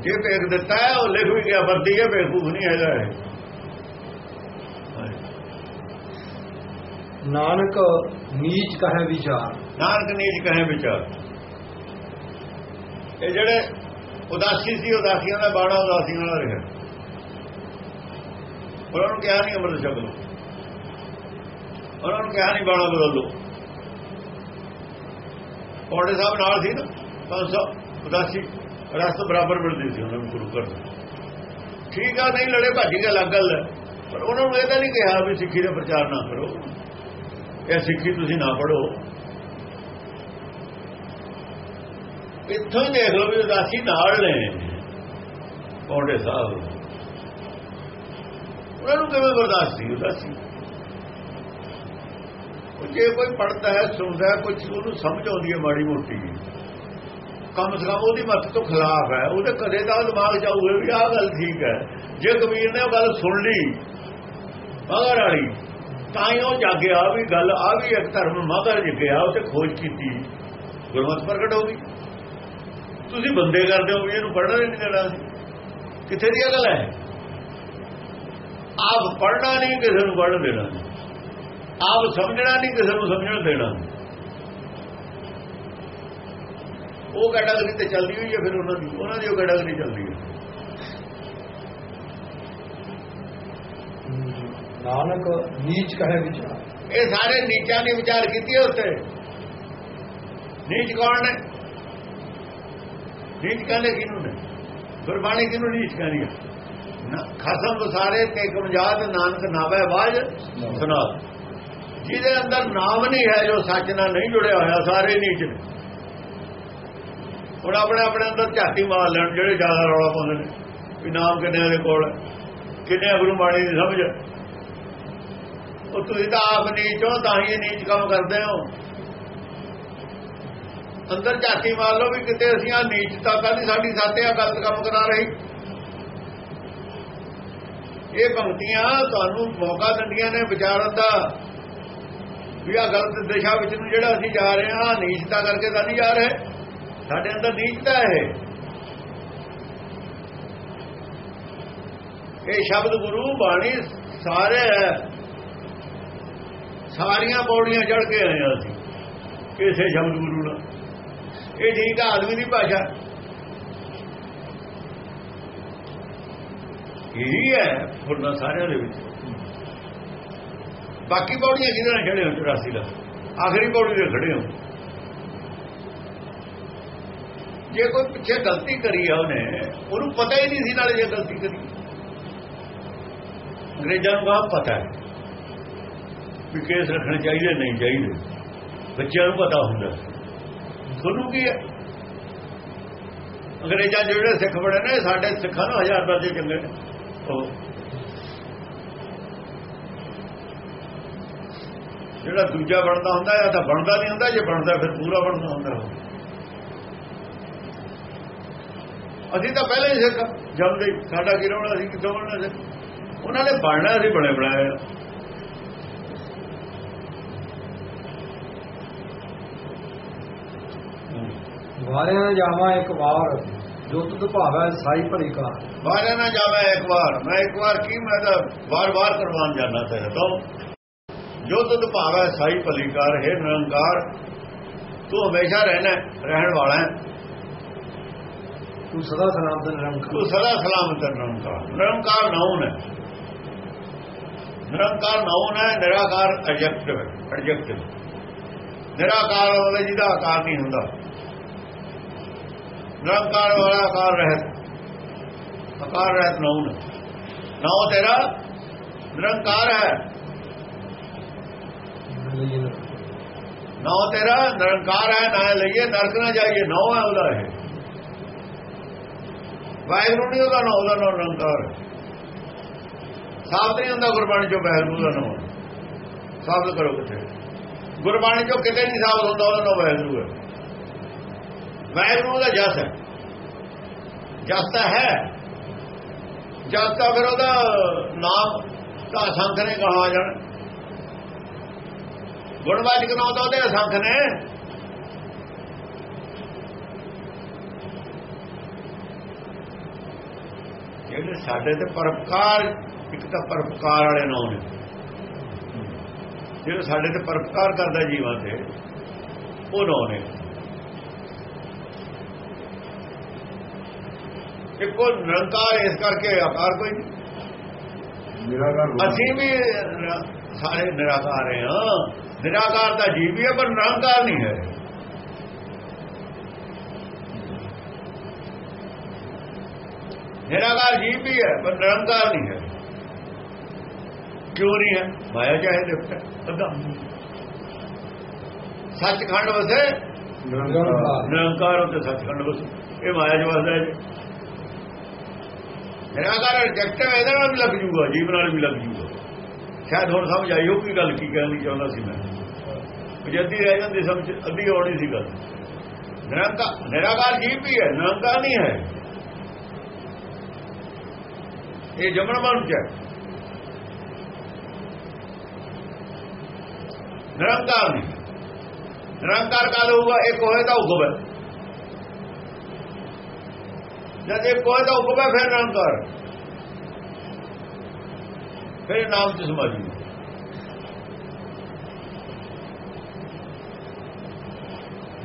B: ਜੇ ਭੇਖ ਦਿੱਤਾ ਹੈ ਉਹ ਲਿਖ ਵੀ ਗਿਆ ਵਰਦੀ ਹੈ ਬੇਵਕੂਫ ਨਹੀਂ ਹੈਗਾ ਇਹ।
A: ਨਾਨਕ ਨੀਚ ਕਹੇ ਵਿਚਾਰ।
B: ਨਾਨਕ ਨੀਚ ਕਹੇ ਵਿਚਾਰ। ਇਹ ਜਿਹੜੇ ਉਦਾਸੀ ਸੀ ਉਦਾਸੀਆਂ ਦਾ ਬਾਣਾ ਉਦਾਸੀਆਂ ਨਾਲ ਰਿਹਾ। ਉਹਨਾਂ ਨੂੰ ਕਿਹਾ ਨਹੀਂ ਅੰਮ੍ਰਿਤ ਛਕ ਲਓ। ਉਹਨਾਂ ਨੂੰ ਕਿਹਾ ਨਹੀਂ ਬਾਣਾ ਬਦਲ ਲੋ ਕੋੜੇ ਸਾਹਿਬ ਨਾਲ ਸੀ ਨਾ 500 ਉਦਾਸੀ ਰਸਤ ਬਰਾਬਰ ਮਿਲਦੀ ਸੀ ਉਹਨਾਂ ਨੂੰ ਗੁਰੂ ਘਰ ਠੀਕ ਆ, ਨਹੀਂ ਲੜੇ, ਭੱਜ ਕੇ ਅਲੱਗ ਗੱਲ ਹੈ। ਪਰ ਉਹਨਾਂ ਨੂੰ ਇਹ ਤਾਂ ਨਹੀਂ ਕਿਹਾ ਵੀ ਸਿੱਖੀ ਦਾ ਪ੍ਰਚਾਰ ਨਾ ਕਰੋ। ਇਹ ਸਿੱਖੀ ਤੁਸੀਂ ਨਾ ਪੜੋ ਇੱਥੋਂ ਦੇਖ ਲਓ ਵੀ ਉਦਾਸੀ ਨਾਲ ਨੇ ਕੋੜੇ ਸਾਹਿਬ। ਉਹਨਾਂ ਨੂੰ ਕਿਵੇਂ ਬਰਦਾਸ਼ਤ ਸੀ ਉਦਾਸੀ ਸੀ। ਜੇ ਕੋਈ ਪੜਦਾ ਹੈ, ਸੁਣਦਾ ਹੈ ਕੁਝ ਉਹਨੂੰ ਸਮਝ ਆਉਂਦੀ ਹੈ ਮਾੜੀ ਮੋਟੀ। ਕਮ ਸੇ ਕਮ ਉਹਦੀ ਮੱਤ ਤੋਂ ਖਿਲਾਫ ਹੈ। ਉਹਦੇ ਕਦੇ ਤਾਂ ਦਿਮਾਗ ਜਾਊਗਾ ਵੀ ਆਹ ਗੱਲ ਠੀਕ ਹੈ। ਜੇ ਕਬੀਰ ਨੇ ਉਹ ਗੱਲ ਸੁਣ ਲਈ ਮਗਰ ਵਾਲੀ ਤਾਂ ਹੀ ਉਹ ਜਾਗਿਆ ਵੀ ਗੱਲ ਆ ਵੀ ਇੱਕ ਧਰਮ ਮਗਰ ਜਿਗਿਆ ਉਹ ਤੇ ਖੋਜ ਕੀਤੀ। ਗੁਰਮਤ ਪ੍ਰਗਟ ਹੋ ਗਈ। ਤੁਸੀਂ ਬੰਦੇ ਕਰਦੇ ਹੋ, ਵੀ ਇਹਨੂੰ ਪੜਨਾ ਨਹੀਂ ਦੇਣਾ। ਕਿੱਥੇ ਦੀ ਗੱਲ ਹੈ? ਆਪ ਪੜਨਾ ਨਹੀਂ ਕਿਸੇ ਨੂੰ ਪੜਨ ਦੇਣਾ ਆਪ ਸਮਝਣਾ ਨਹੀਂ ਕਿਸੇ ਨੂੰ ਸਮਝਣ ਦੇਣਾ ਉਹ ਕੈਟਾਗਰੀ ਤੇ ਚੱਲਦੀ ਹੋਈ ਹੈ ਫਿਰ ਉਹਨਾਂ ਦੀ ਉਹਨਾਂ ਦੀ ਉਹ ਕੈਟਾਗਰੀ ਚੱਲਦੀ ਹੈ।
A: ਨਾਨਕ ਨੀਚ ਕਹੇ ਵਿਚਾਰ।
B: ਇਹ ਸਾਰੇ ਨੀਚਾਂ ਨੇ ਵਿਚਾਰ ਕੀਤੀ ਉੱਤੇ ਨੀਚ ਕੌਣ ਨੇ? ਨੀਚ ਕਹਿੰਦੇ ਕਿਹਨੂੰ ਨੇ? ਗੁਰਬਾਣੀ ਕਿਹਨੂੰ ਨੀਚ ਕਹਿੰਦੀ ਹੈ ਖਸਮ ਵਸਾਰੇ ਤੇ ਕਮਜਾਤ ਨਾਨਕ ਨਾਵੇ ਬਾਜ। ਸੁਣਾ ਜਿਹਦੇ ਅੰਦਰ ਨਾਮ ਨਹੀਂ ਹੈ ਜੋ ਸੱਚ ਨਾਲ ਨਹੀਂ ਜੁੜਿਆ ਹੋਇਆ ਸਾਰੇ ਨੀਚ ਨੇ। ਹੁਣ ਆਪਣੇ ਆਪਣੇ ਅੰਦਰ ਝਾਤੀ ਮਾਰ ਲੈਣ ਜਿਹੜੇ ਜ਼ਿਆਦਾ ਰੌਲਾ ਪਾਉਂਦੇ ਨੇ ਵੀ ਨਾਮ ਕਿੰਨੇ ਦੇ ਕੋਲ ਕਿੰਨੇ ਗੁਰੂ ਬਾਣੀ ਦੀ ਸਮਝ ਉਹ ਤੁਸੀਂ ਤਾਂ ਆਪ ਨੀਚ ਹੋ ਤਾਂ ਹੀ ਨੀਚ ਕੰਮ ਕਰਦੇ ਹੋ। ਅੰਦਰ ਝਾਤੀ ਮਾਰ ਲਓ ਵੀ ਕਿਤੇ ਅਸੀਂ ਆ ਨੀਚਤਾ ਨਹੀਂ ਸਾਡੀ ਸਾਥੇ ਆ ਗਲਤ ਕੰਮ ਕਰਾ ਰਹੀ। ਇਹ ਪੰਕਤੀਆਂ ਤੁਹਾਨੂੰ ਮੌਕਾ ਦਿੰਦੀਆਂ ਨੇ ਵਿਚਾਰਨ ਦਾ। ਵੀ ਆ ਗਲਤ ਦਿਸ਼ਾ ਵਿੱਚ ਨੂੰ ਜਿਹੜਾ ਅਸੀਂ ਜਾ ਰਹੇ ਹਾਂ ਨੀਚਤਾ ਕਰਕੇ ਤਾਂ ਨਹੀਂ ਜਾ ਰਹੇ। ਸਾਡੇ ਅੰਦਰ ਨੀਚਤਾ ਹੈ ਇਹ। ਸ਼ਬਦ ਗੁਰੂ ਬਾਣੀ ਸਾਰੇ ਸਾਰੀਆਂ ਪੌੜੀਆਂ ਚੜ ਕੇ ਆਏ ਹਾਂ ਅਸੀਂ। ਕਿਸੇ ਸ਼ਬਦ ਗੁਰੂ ਨਾਲ। ਇਹ ਠੀਕ ਆ, ਆਦਮੀ ਦੀ ਭਾਸ਼ਾ। ਇਹੀ ਹੈ। ਫੁਰਨਾ ਸਾਰਿਆਂ ਦੇ ਵਿੱਚ। ਬਾਕੀ ਪੌੜੀਆਂ ਕਿਹਦੇ ਨਾਲ ਖੜੇ ਹੋ? 84 ਦਾ। ਆਖਰੀ ਪੌੜੀ ਤੇ ਖੜੇ ਹੋ। ਜੇ ਕੋਈ ਪਿੱਛੇ ਗਲਤੀ ਕਰੀ ਆ ਉਹਨੇ ਉਹਨੂੰ ਪਤਾ ਹੀ ਨਹੀਂ ਸੀ ਨਾਲੇ ਜੇ ਗਲਤੀ ਕਰੀ। ਅੰਗਰੇਜ਼ਾਂ ਨੂੰ ਕਹਾ ਪਤਾ ਹੈ ਵੀ ਕੇਸ ਰੱਖਣੇ ਚਾਹੀਦੇ ਨਹੀਂ ਚਾਹੀਦੇ। ਬੱਚਿਆਂ ਨੂੰ ਪਤਾ ਹੁੰਦਾ। ਤੁਹਾਨੂੰ ਕੀ ਹੈ? ਅੰਗਰੇਜ਼ਾਂ ਜਿਹੜੇ ਸਿੱਖ ਬੜੇ ਨੇ ਸਾਡੇ ਸਿੱਖਾਂ ਨੂੰ ਹਜ਼ਾਰ ਦਰਜੇ ਚੰਗੇ ਨੇ। ਉਹ ਜਿਹੜਾ ਦੂਜਾ ਬਣਦਾ ਹੁੰਦਾ ਜਾਂ ਤਾਂ ਬਣਦਾ ਨਹੀਂ ਹੁੰਦਾ, ਜੇ ਬਣਦਾ ਫਿਰ ਪੂਰਾ ਬਣਦਾ ਹੁੰਦਾ ਅਸੀਂ ਤਾਂ ਪਹਿਲਾਂ ਹੀ ਸਿੱਖ ਜੰਮਦੇ ਹੀ। ਸਾਡਾ ਕੀ ਰੋਣਾ, ਅਸੀਂ ਕਿੱਥੋਂ ਬਣਨਾ ਸੀ ਉਹਨਾਂ ਨੇ ਬਣਨਾ, ਅਸੀਂ ਬਣੇ ਬਣਾਏ ਆ।
A: ਵਾਰਿਆਂ ਨਾ ਜਾਵਾਂ ਇੱਕ ਵਾਰ ਜੋ ਤੁਧ ਭਾਵੈ ਸਾਈ ਭਲੀ ਕਾ
B: ਬਾਹਰ ਨਾ ਜਾਵੇ ਇੱਕ ਵਾਰ। ਮੈਂ ਇੱਕ ਵਾਰ ਕੀ ਮੈਂ ਤਾਂ ਵਾਰ-ਵਾਰ ਕਰਵਾਨ ਜਾਣਾ ਤੇਰੇ ਤੋਂ। ਜੋ ਤੁਧ ਭਾਵੈ ਸਾਈ ਭਲੀਕਾਰ ਹੈ ਨਿਰੰਕਾਰ। ਤੂੰ ਹਮੇਸ਼ਾ ਰਹਿਣਾ ਰਹਿਣ ਵਾਲਾ ਹੈ।
A: ਤੂੰ ਸਦਾ ਸਲਾਮ ਤੇ ਨਿਰੰਕਾਰ।
B: ਤੂੰ ਸਦਾ ਸਲਾਮਤ ਨਿਰੰਕਾਰ। ਨਿਰੰਕਾਰ ਨਾਉਨ ਹੈ। ਨਿਰੰਕਾਰ ਨਾਉਨ ਹੈ ਨਿਰਾਕਾਰ ਐਡਜੈਕਟਿਵ ਐਡਜੈਕਟਿਵ ਨਿਰਾਕਾਰ ਵਾਲਾ ਜਿਹਦਾ ਆਕਾਰ ਨਹੀਂ ਹੁੰਦਾ। ਨਿਰੰਕਾਰ ਵਾਲਾ ਆਕਾਰ ਰਹਿਤ। ਆਕਾਰ ਰਹਿਤ ਨਾਉਨ ਨਾਉ ਤੇਰਾ ਨਿਰੰਕਾਰ ਹੈ। ਨਾਉ ਤੇਰਾ ਨਿਰੰਕਾਰ ਹੈ, ਨਾ ਲਈਏ ਨਰਕ, ਨਾ ਜਾਈਏ ਨਾਉ ਹੈ ਉਹਦਾ ਇਹ। ਵਾਹਿਗੁਰੂ ਨਹੀਂ ਉਹਦਾ ਨਾਮ ਉਹਦਾ ਨਾਮ ਨਿਰੰਕਾਰ ਹੈ। ਸਾਬਤ ਨਹੀਂ ਹੁੰਦਾ ਗੁਰਬਾਣੀ ਚੋਂ ਵਾਹਿਗੁਰੂ ਦਾ ਨਾਮ ਸਾਬਤ ਕਰੋ ਕਿਤੇ। ਗੁਰਬਾਣੀ ਚੋਂ ਕਿਤੇ ਨਹੀਂ ਸਾਬਤ ਹੁੰਦਾ, ਉਹਦਾ ਨਾਮ ਵਾਹਿਗੁਰੂ ਹੈ। ਵਾਹਿਗੁਰੂ ਦਾ ਜਸ ਹੈ। ਜਸ ਤਾਂ ਹੈ। ਜਸ ਤਾਂ ਫਿਰ ਉਹਦਾ ਨਾਮ ਤਾਂ ਅਸੰਖ ਨੇ ਕਹਾ ਜਾਣ ਗੁਣਵਾਚਕ ਨਾਮ ਤਾਂ ਉਹਦੇ ਅਸੰਖ ਨੇ। ਜਿਹੜੇ ਸਾਡੇ ਤੇ ਪਰਪਕਾਰ ਇੱਕ ਤਾਂ ਪਰਪਕਾਰ ਵਾਲੇ ਨਾਮ ਨੇ। ਜਿਹੜੇ ਸਾਡੇ ਤੇ ਪਰਪਕਾਰ ਕਰਦਾ ਜੀਵਾਂ ਤੇ, ਉਹ ਨਾਮ ਨੇ। ਇੱਕੋ ਨਿਰੰਕਾਰ ਇਸ ਕਰਕੇ ਆਕਾਰ ਕੋਈ ਨਹੀਂ। ਅਸੀਂ ਵੀ ਸਾਰੇ ਨਿਰਾਕਾਰ ਹਾਂ। ਨਿਰਾਕਾਰ ਦਾ ਜੀਵ ਵੀ ਹੈ ਪਰ ਨਿਰੰਕਾਰ ਨਹੀਂ ਹੈ। ਨਿਰਾਕਾਰ ਜੀਵ ਵੀ ਹੈ ਪਰ ਨਿਰੰਕਾਰ ਨਹੀਂ ਹੈ। ਕਿਉਂ ਨਹੀਂ ਹੈ? ਮਾਇਆ ਚਾਹੇ ਹੈ ਅੱਧਾ। ਸੱਚਖੰਡ ਵਸੇ।
A: ਨਿਰੰਕਾਰ।
B: ਨਿਰੰਕਾਰ ਉੱਤੇ ਸੱਚਖੰਡ ਵਸੇ। ਇਹ ਮਾਇਆ ਚ ਵਸਦਾ ਹੈ ਜੀ ਨਿਰਾਕਾਰ ਰਿਜੈਕਟਿਵ ਇਹਦੇ ਨਾਲ ਵੀ ਲੱਗ ਜੂਗਾ ਜੀਵ ਨਾਲ ਵੀ ਲੱਗ ਜੂਗਾ। ਸ਼ਾਇਦ ਹੁਣ ਸਮਝ ਆਈ ਉਹ ਕੀ ਗੱਲ ਕੀ ਕਹਿਣੀ ਚਾਹੁੰਦਾ ਸੀ ਮੈਂ। ਜੱਦੀ ਰਹਿ ਜਾਂਦੀ, ਸਮਝ ਅੱਧੀ ਆਉਣੀ ਸੀ ਗੱਲ। ਨਿਰੰਕਾਰ ਨਿਰਾਕਾਰ ਜੀਵ ਵੀ ਹੈ, ਨਿਰੰਕਾਰ ਨਹੀਂ ਹੈ। ਇਹ ਜਮਨ ਮਨ ਚ ਹੈ। ਨਿਰੰਕਾਰ ਨਹੀਂ। ਨਿਰੰਕਾਰ ਕਾਲ ਹੋਊਗਾ, ਇੱਕ ਹੋਏ ਤਾਂ ਹੁਕਮ ਹੈ ਜਦ ਇੱਕ ਹੋਏ ਤਾਂ ਹੈ ਫਿਰ ਨਿਰੰਕਾਰ ਫਿਰ ਨਾਮ ਚ ਸਮਾ ਜੂ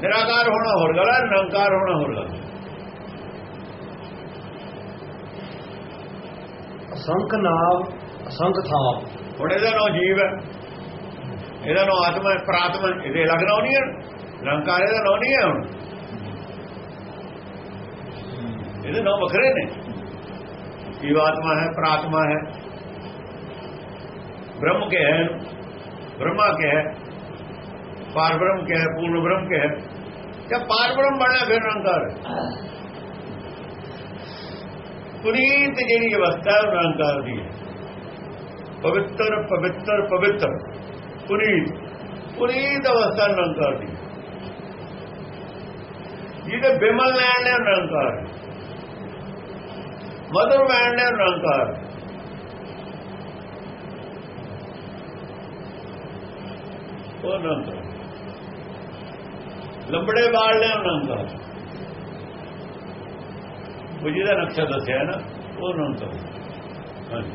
B: ਨਿਰਾਕਾਰ ਹੋਣਾ ਹੋਰ ਗੱਲ ਹੈ ਨਿਰੰਕਾਰ ਹੋਣਾ ਹੋਰ ਗੱਲ
A: ਅਸੰਖ ਨਾਮ ਅਸੰਖ ਥਾਪ
B: ਹੁਣ ਇਹਦਾ ਨਾਮ ਜੀਵ ਹੈ। ਇਹਦਾ ਨਾਮ ਆਤਮਾ ਹੈ ਪ੍ਰਾਤਮਾ। ਇਹਦੇ ਨਾਮ ਨਹੀਂ ਹੈ। ਨਿਰੰਕਾਰ ਇਹਦਾ ਨਾਮ ਨਹੀਂ ਹੈ ਹੁਣ। ਇਹਦੇ ਨਾਮ ਵੱਖਰੇ ਨੇ ਜੀਵਾਤਮਾ ਹੈ ਪ੍ਰਾਤਮਾ ਹੈ ਬ੍ਰਹਮ ਕੇ ਹੈ ਬ੍ਰਹਮਾ ਕੇ ਹੈ ਪਾਰ ਬ੍ਰਹਮ ਕੇ ਹੈ ਪੂਰਨ ਬ੍ਰਹਮ ਕੇ ਹੈ ਜਾਂ ਪਾਰ ਬ੍ਰਹਮ ਬਣਿਆ ਫਿਰ ਨਿਰੰਕਾਰ ਹੈ ਪੁਨੀਤ ਜਿਹੜੀ ਅਵਸਥਾ ਹੈ ਉਹ ਨਿਰੰਕਾਰ ਦੀ ਹੈ ਪਵਿੱਤਰ ਪਵਿੱਤਰ ਪਵਿੱਤਰ ਪੁਨੀਤ ਪੁਨੀਤ ਅਵਸਥਾ ਨਿਰੰਕਾਰ ਦੀ ਜਿਹਦੇ ਬਿਮਲ ਲੈਣ ਨੇ ਉਹ ਨਿਰੰਕਾਰ ਹੈ। ਮਧੁਰ ਨੇ ਨਿਰੰਕਾਰ ਉਹ ਨਿਰੰਕਾਰ ਲੰਬੜੇ ਬਾਲ ਨੇ ਉਹ ਨਿਰੰਕਾਰ ਉਹ ਜਿਹਦਾ ਨਕਸ਼ਾ ਦੱਸਿਆ ਨਾ ਉਹ ਨਿਰੰਕਾਰ ਹਾਂਜੀ